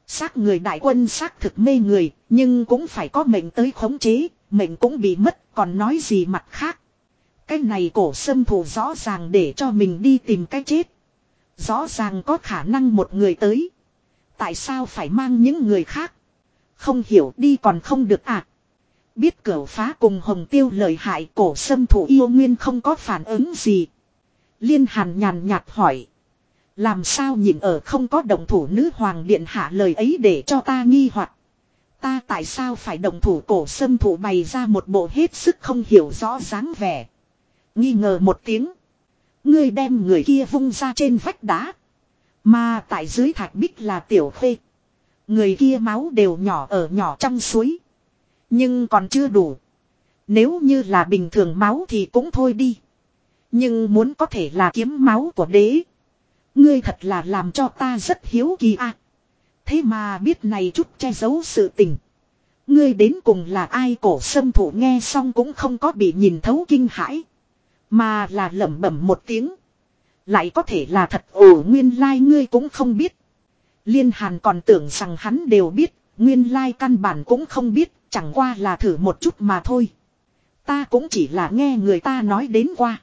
Xác người đại quân xác thực mê người, nhưng cũng phải có mệnh tới khống chế, mệnh cũng bị mất, còn nói gì mặt khác. Cái này cổ sâm thủ rõ ràng để cho mình đi tìm cái chết. Rõ ràng có khả năng một người tới. Tại sao phải mang những người khác? Không hiểu, đi còn không được à? Biết cửa phá cùng hồng tiêu lời hại cổ sâm thủ yêu nguyên không có phản ứng gì. Liên hàn nhàn nhạt hỏi. Làm sao nhìn ở không có đồng thủ nữ hoàng điện hạ lời ấy để cho ta nghi hoặc Ta tại sao phải đồng thủ cổ sâm thủ bày ra một bộ hết sức không hiểu rõ dáng vẻ. Nghi ngờ một tiếng. Ngươi đem người kia vung ra trên vách đá. Mà tại dưới thạch bích là tiểu khê. Người kia máu đều nhỏ ở nhỏ trong suối. Nhưng còn chưa đủ. Nếu như là bình thường máu thì cũng thôi đi. Nhưng muốn có thể là kiếm máu của đế. Ngươi thật là làm cho ta rất hiếu kỳ a. Thế mà biết này chút che giấu sự tình. Ngươi đến cùng là ai cổ sâm thủ nghe xong cũng không có bị nhìn thấu kinh hãi. Mà là lẩm bẩm một tiếng. Lại có thể là thật ồ nguyên lai like ngươi cũng không biết. Liên hàn còn tưởng rằng hắn đều biết, nguyên lai like căn bản cũng không biết, chẳng qua là thử một chút mà thôi. Ta cũng chỉ là nghe người ta nói đến qua.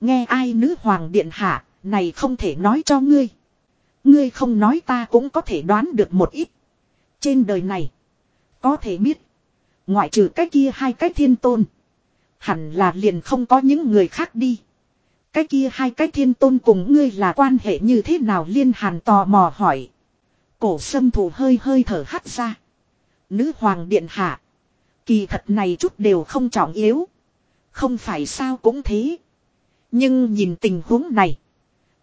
Nghe ai nữ hoàng điện hạ, này không thể nói cho ngươi. Ngươi không nói ta cũng có thể đoán được một ít. Trên đời này, có thể biết. Ngoại trừ cái kia hai cái thiên tôn. Hẳn là liền không có những người khác đi. Cái kia hai cái thiên tôn cùng ngươi là quan hệ như thế nào liên hàn tò mò hỏi. Cổ sâm thủ hơi hơi thở hắt ra. Nữ hoàng điện hạ. Kỳ thật này chút đều không trọng yếu. Không phải sao cũng thế. Nhưng nhìn tình huống này.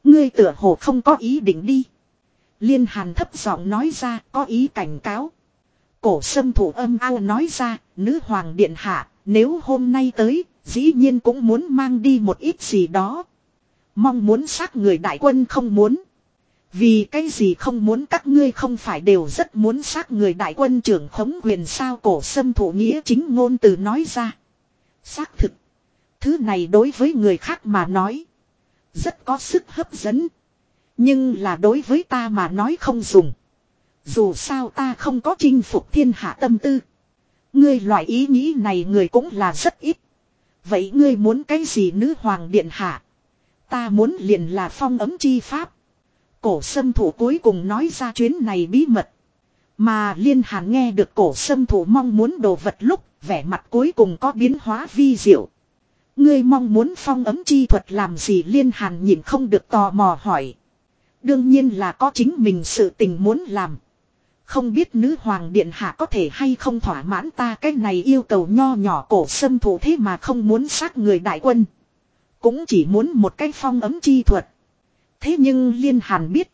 Ngươi tựa hồ không có ý định đi. Liên hàn thấp giọng nói ra có ý cảnh cáo. Cổ sâm thủ âm ao nói ra, nữ hoàng điện hạ, nếu hôm nay tới, dĩ nhiên cũng muốn mang đi một ít gì đó. Mong muốn xác người đại quân không muốn. Vì cái gì không muốn các ngươi không phải đều rất muốn xác người đại quân trưởng khống quyền sao cổ sâm thủ nghĩa chính ngôn từ nói ra. Xác thực. Thứ này đối với người khác mà nói. Rất có sức hấp dẫn. Nhưng là đối với ta mà nói không dùng. Dù sao ta không có chinh phục thiên hạ tâm tư. Ngươi loại ý nghĩ này người cũng là rất ít. Vậy ngươi muốn cái gì nữ hoàng điện hạ? Ta muốn liền là phong ấm chi pháp. Cổ sâm thủ cuối cùng nói ra chuyến này bí mật. Mà liên hàn nghe được cổ sâm thủ mong muốn đồ vật lúc, vẻ mặt cuối cùng có biến hóa vi diệu. Ngươi mong muốn phong ấm chi thuật làm gì liên hàn nhìn không được tò mò hỏi. Đương nhiên là có chính mình sự tình muốn làm. Không biết nữ hoàng điện hạ có thể hay không thỏa mãn ta cái này yêu cầu nho nhỏ cổ sâm thủ thế mà không muốn sát người đại quân. Cũng chỉ muốn một cái phong ấm chi thuật. Thế nhưng liên hàn biết.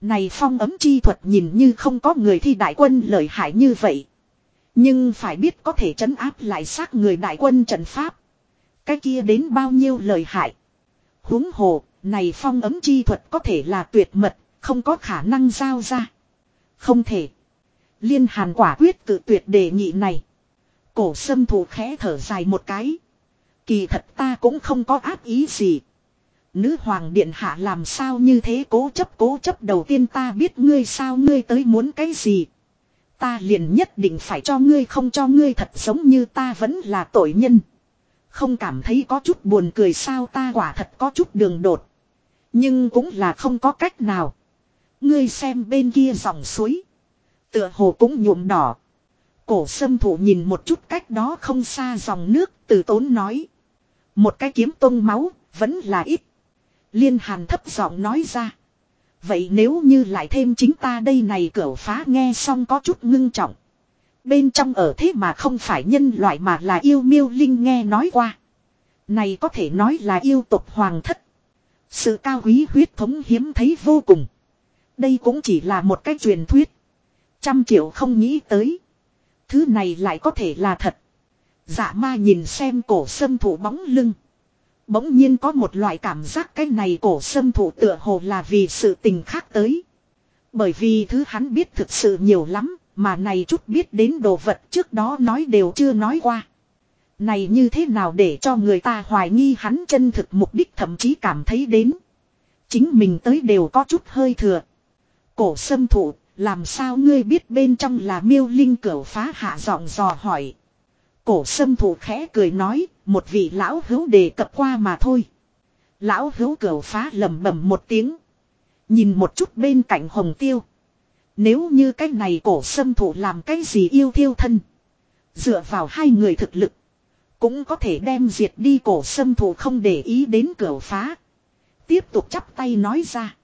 Này phong ấm chi thuật nhìn như không có người thi đại quân lợi hại như vậy. Nhưng phải biết có thể trấn áp lại xác người đại quân trận pháp. Cái kia đến bao nhiêu lợi hại. huống hồ, này phong ấm chi thuật có thể là tuyệt mật, không có khả năng giao ra. Không thể. Liên hàn quả quyết tự tuyệt đề nghị này. Cổ sâm thủ khẽ thở dài một cái. Kỳ thật ta cũng không có ác ý gì. Nữ hoàng điện hạ làm sao như thế cố chấp cố chấp đầu tiên ta biết ngươi sao, ngươi tới muốn cái gì. Ta liền nhất định phải cho ngươi không cho ngươi thật giống như ta vẫn là tội nhân. Không cảm thấy có chút buồn cười sao, ta quả thật có chút đường đột. Nhưng cũng là không có cách nào. Ngươi xem bên kia dòng suối. Tựa hồ cũng nhuộm đỏ. Cổ sâm thủ nhìn một chút cách đó không xa dòng nước, từ tốn nói. Một cái kiếm tông máu, vẫn là ít. Liên hàn thấp giọng nói ra. Vậy nếu như lại thêm chính ta đây này cửa phá nghe xong có chút ngưng trọng. Bên trong ở thế mà không phải nhân loại mà là yêu miêu linh nghe nói qua. Này có thể nói là yêu tộc hoàng thất. Sự cao quý huyết thống hiếm thấy vô cùng. Đây cũng chỉ là một cái truyền thuyết. Trăm triệu không nghĩ tới. Thứ này lại có thể là thật. Dạ ma nhìn xem cổ sâm thủ bóng lưng. Bỗng nhiên có một loại cảm giác cái này cổ sâm thủ tựa hồ là vì sự tình khác tới. Bởi vì thứ hắn biết thực sự nhiều lắm, mà này chút biết đến đồ vật trước đó nói đều chưa nói qua. Này như thế nào để cho người ta hoài nghi hắn chân thực mục đích thậm chí cảm thấy đến. Chính mình tới đều có chút hơi thừa. Cổ sâm thủ, làm sao ngươi biết bên trong là miêu linh cửu phá hạ giọng dò hỏi. Cổ sâm thủ khẽ cười nói, một vị lão hữu đề cập qua mà thôi. Lão hữu cửu phá lầm bẩm một tiếng. Nhìn một chút bên cạnh hồng tiêu. Nếu như cái này cổ sâm thủ làm cái gì yêu thiêu thân. Dựa vào hai người thực lực. Cũng có thể đem diệt đi cổ sâm thủ không để ý đến cửu phá. Tiếp tục chắp tay nói ra.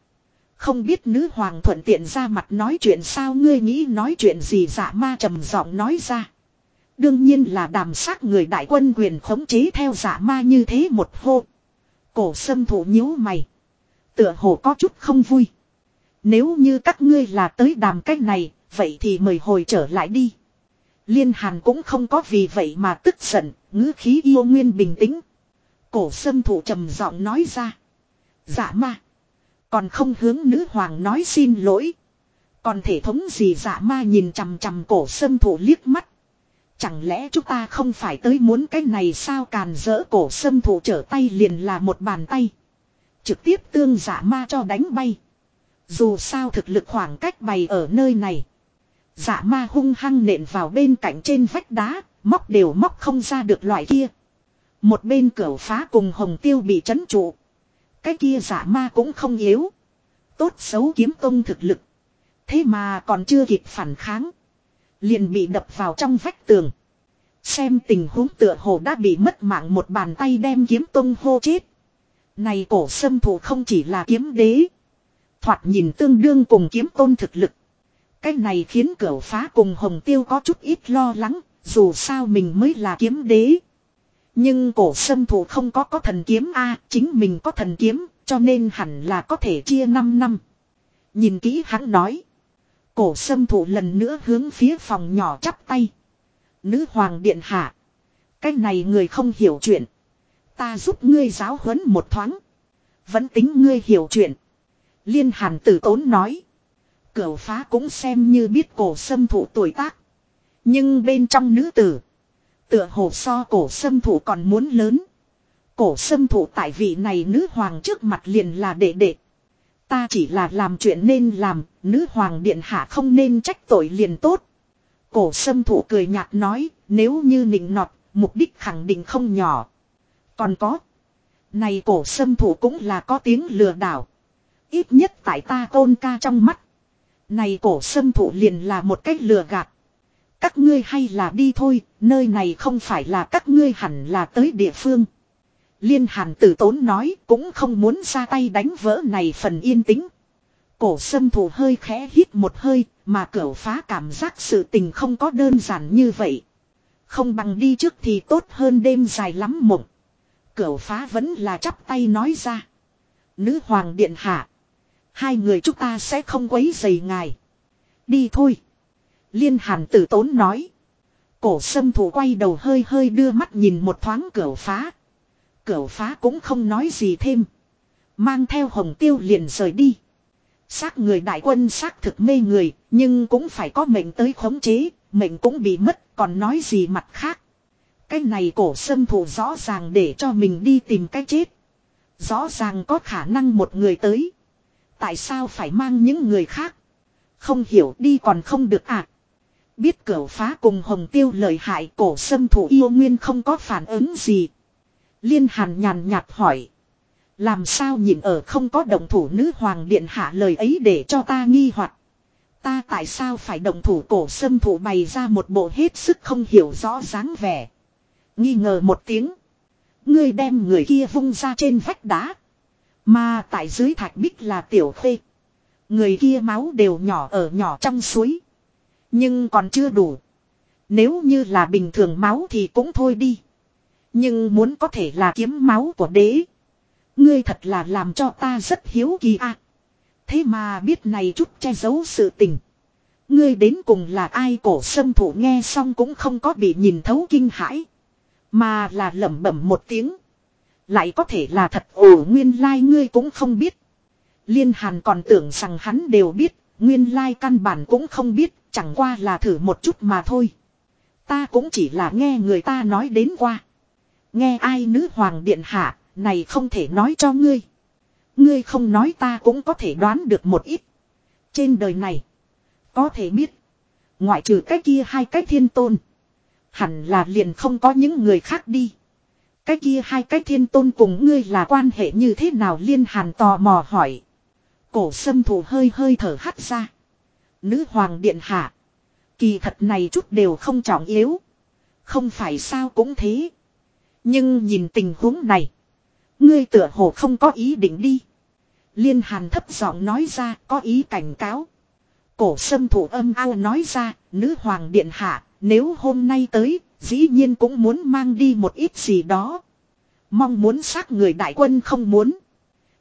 Không biết nữ hoàng thuận tiện ra mặt nói chuyện sao ngươi nghĩ nói chuyện gì dạ ma trầm giọng nói ra. Đương nhiên là đàm sát người đại quân quyền khống chế theo dạ ma như thế một hô. Cổ sâm thủ nhíu mày. Tựa hồ có chút không vui. Nếu như các ngươi là tới đàm cách này, vậy thì mời hồi trở lại đi. Liên Hàn cũng không có vì vậy mà tức giận, ngữ khí yêu nguyên bình tĩnh. Cổ sâm thủ trầm giọng nói ra. Dạ ma. Còn không hướng nữ hoàng nói xin lỗi. Còn thể thống gì dạ ma nhìn chằm chằm cổ sâm thủ liếc mắt. Chẳng lẽ chúng ta không phải tới muốn cái này sao càn dỡ cổ sâm thủ trở tay liền là một bàn tay. Trực tiếp tương giả ma cho đánh bay. Dù sao thực lực khoảng cách bày ở nơi này. Giả ma hung hăng nện vào bên cạnh trên vách đá, móc đều móc không ra được loại kia. Một bên cửa phá cùng hồng tiêu bị chấn trụ. Cái kia giả ma cũng không yếu. Tốt xấu kiếm tông thực lực. Thế mà còn chưa kịp phản kháng. Liền bị đập vào trong vách tường. Xem tình huống tựa hồ đã bị mất mạng một bàn tay đem kiếm tông hô chết. Này cổ sâm thủ không chỉ là kiếm đế. Thoạt nhìn tương đương cùng kiếm tôn thực lực. Cái này khiến cửa phá cùng hồng tiêu có chút ít lo lắng. Dù sao mình mới là kiếm đế. Nhưng cổ sâm thủ không có có thần kiếm A, chính mình có thần kiếm, cho nên hẳn là có thể chia 5 năm. Nhìn kỹ hắn nói. Cổ sâm thủ lần nữa hướng phía phòng nhỏ chắp tay. Nữ hoàng điện hạ. Cái này người không hiểu chuyện. Ta giúp ngươi giáo huấn một thoáng. Vẫn tính ngươi hiểu chuyện. Liên hàn tử tốn nói. Cửu phá cũng xem như biết cổ sâm thủ tuổi tác. Nhưng bên trong nữ tử. Tựa hồ so cổ sâm thủ còn muốn lớn. Cổ sâm thủ tại vị này nữ hoàng trước mặt liền là đệ đệ. Ta chỉ là làm chuyện nên làm, nữ hoàng điện hạ không nên trách tội liền tốt. Cổ sâm thủ cười nhạt nói, nếu như nịnh nọt, mục đích khẳng định không nhỏ. Còn có. Này cổ sâm thủ cũng là có tiếng lừa đảo. Ít nhất tại ta tôn ca trong mắt. Này cổ sâm thủ liền là một cách lừa gạt. Các ngươi hay là đi thôi, nơi này không phải là các ngươi hẳn là tới địa phương. Liên hàn tử tốn nói cũng không muốn ra tay đánh vỡ này phần yên tĩnh. Cổ sâm thủ hơi khẽ hít một hơi mà cửu phá cảm giác sự tình không có đơn giản như vậy. Không bằng đi trước thì tốt hơn đêm dài lắm mộng. Cửu phá vẫn là chắp tay nói ra. Nữ hoàng điện hạ. Hai người chúng ta sẽ không quấy dày ngài. Đi thôi. Liên hàn tử tốn nói. Cổ sâm thủ quay đầu hơi hơi đưa mắt nhìn một thoáng cửa phá. Cửa phá cũng không nói gì thêm. Mang theo hồng tiêu liền rời đi. Xác người đại quân xác thực mê người, nhưng cũng phải có mệnh tới khống chế, mệnh cũng bị mất, còn nói gì mặt khác. Cái này cổ sâm thủ rõ ràng để cho mình đi tìm cái chết. Rõ ràng có khả năng một người tới. Tại sao phải mang những người khác? Không hiểu đi còn không được à. Biết cửa phá cùng hồng tiêu lời hại cổ sâm thủ yêu nguyên không có phản ứng gì. Liên hàn nhàn nhạt hỏi. Làm sao nhìn ở không có động thủ nữ hoàng điện hạ lời ấy để cho ta nghi hoặc Ta tại sao phải động thủ cổ sâm thủ bày ra một bộ hết sức không hiểu rõ dáng vẻ. Nghi ngờ một tiếng. Ngươi đem người kia vung ra trên vách đá. Mà tại dưới thạch bích là tiểu khê. Người kia máu đều nhỏ ở nhỏ trong suối. Nhưng còn chưa đủ. Nếu như là bình thường máu thì cũng thôi đi. Nhưng muốn có thể là kiếm máu của đế. Ngươi thật là làm cho ta rất hiếu kỳ a. Thế mà biết này chút che giấu sự tình. Ngươi đến cùng là ai cổ sâm thủ nghe xong cũng không có bị nhìn thấu kinh hãi. Mà là lẩm bẩm một tiếng. Lại có thể là thật ổ nguyên lai like ngươi cũng không biết. Liên hàn còn tưởng rằng hắn đều biết, nguyên lai like căn bản cũng không biết, chẳng qua là thử một chút mà thôi. Ta cũng chỉ là nghe người ta nói đến qua. Nghe ai nữ hoàng điện hạ, này không thể nói cho ngươi. Ngươi không nói ta cũng có thể đoán được một ít. Trên đời này, có thể biết, ngoại trừ cái kia hai cái thiên tôn. Hẳn là liền không có những người khác đi. Cái kia hai cái thiên tôn cùng ngươi là quan hệ như thế nào liên hàn tò mò hỏi. Cổ sâm thủ hơi hơi thở hắt ra. Nữ hoàng điện hạ. Kỳ thật này chút đều không trọng yếu. Không phải sao cũng thế. Nhưng nhìn tình huống này. Ngươi tựa hồ không có ý định đi. Liên hàn thấp giọng nói ra có ý cảnh cáo. Cổ sâm thủ âm ao nói ra, nữ hoàng điện hạ, nếu hôm nay tới, dĩ nhiên cũng muốn mang đi một ít gì đó. Mong muốn xác người đại quân không muốn.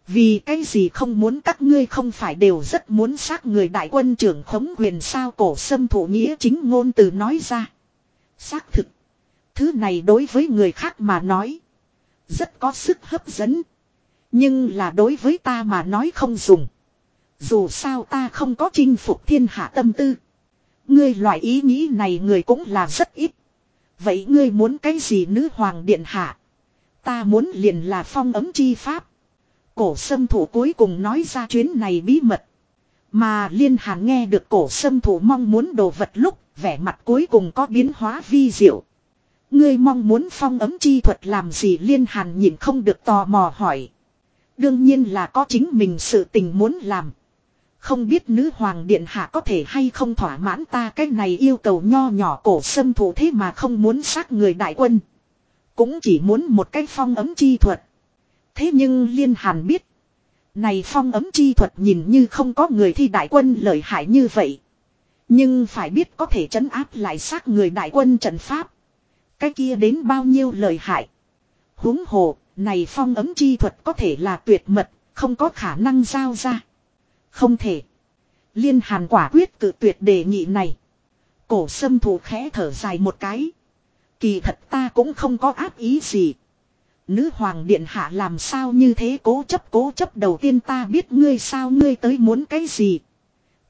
Vì cái gì không muốn các ngươi không phải đều rất muốn xác người đại quân trưởng khống quyền sao cổ sâm thủ nghĩa chính ngôn từ nói ra. Xác thực. Thứ này đối với người khác mà nói. Rất có sức hấp dẫn. Nhưng là đối với ta mà nói không dùng. Dù sao ta không có chinh phục thiên hạ tâm tư. Ngươi loại ý nghĩ này người cũng là rất ít. Vậy ngươi muốn cái gì nữ hoàng điện hạ? Ta muốn liền là phong ấm chi pháp. Cổ sâm thủ cuối cùng nói ra chuyến này bí mật. Mà liên hàn nghe được cổ sâm thủ mong muốn đồ vật lúc, vẻ mặt cuối cùng có biến hóa vi diệu. Ngươi mong muốn phong ấm chi thuật làm gì liên hàn nhìn không được tò mò hỏi. Đương nhiên là có chính mình sự tình muốn làm. Không biết nữ hoàng điện hạ có thể hay không thỏa mãn ta cái này yêu cầu nho nhỏ cổ sâm thủ thế mà không muốn sát người đại quân. Cũng chỉ muốn một cái phong ấm chi thuật. Thế nhưng liên hàn biết. Này phong ấm chi thuật nhìn như không có người thi đại quân lợi hại như vậy. Nhưng phải biết có thể trấn áp lại sát người đại quân trận pháp. Cái kia đến bao nhiêu lợi hại. huống hồ, này phong ấm chi thuật có thể là tuyệt mật, không có khả năng giao ra. Không thể. Liên hàn quả quyết cự tuyệt đề nghị này. Cổ sâm thủ khẽ thở dài một cái. Kỳ thật ta cũng không có áp ý gì. Nữ hoàng điện hạ làm sao như thế cố chấp cố chấp đầu tiên ta biết ngươi sao ngươi tới muốn cái gì.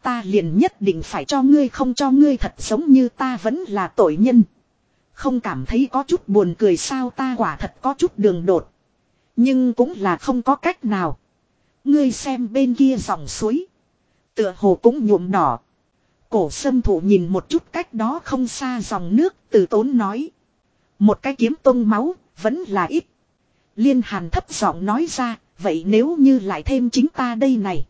Ta liền nhất định phải cho ngươi không cho ngươi thật giống như ta vẫn là tội nhân. Không cảm thấy có chút buồn cười sao ta quả thật có chút đường đột. Nhưng cũng là không có cách nào. Ngươi xem bên kia dòng suối. Tựa hồ cũng nhuộm đỏ. Cổ sâm thủ nhìn một chút cách đó không xa dòng nước từ tốn nói. Một cái kiếm tông máu, vẫn là ít. Liên hàn thấp giọng nói ra, vậy nếu như lại thêm chính ta đây này.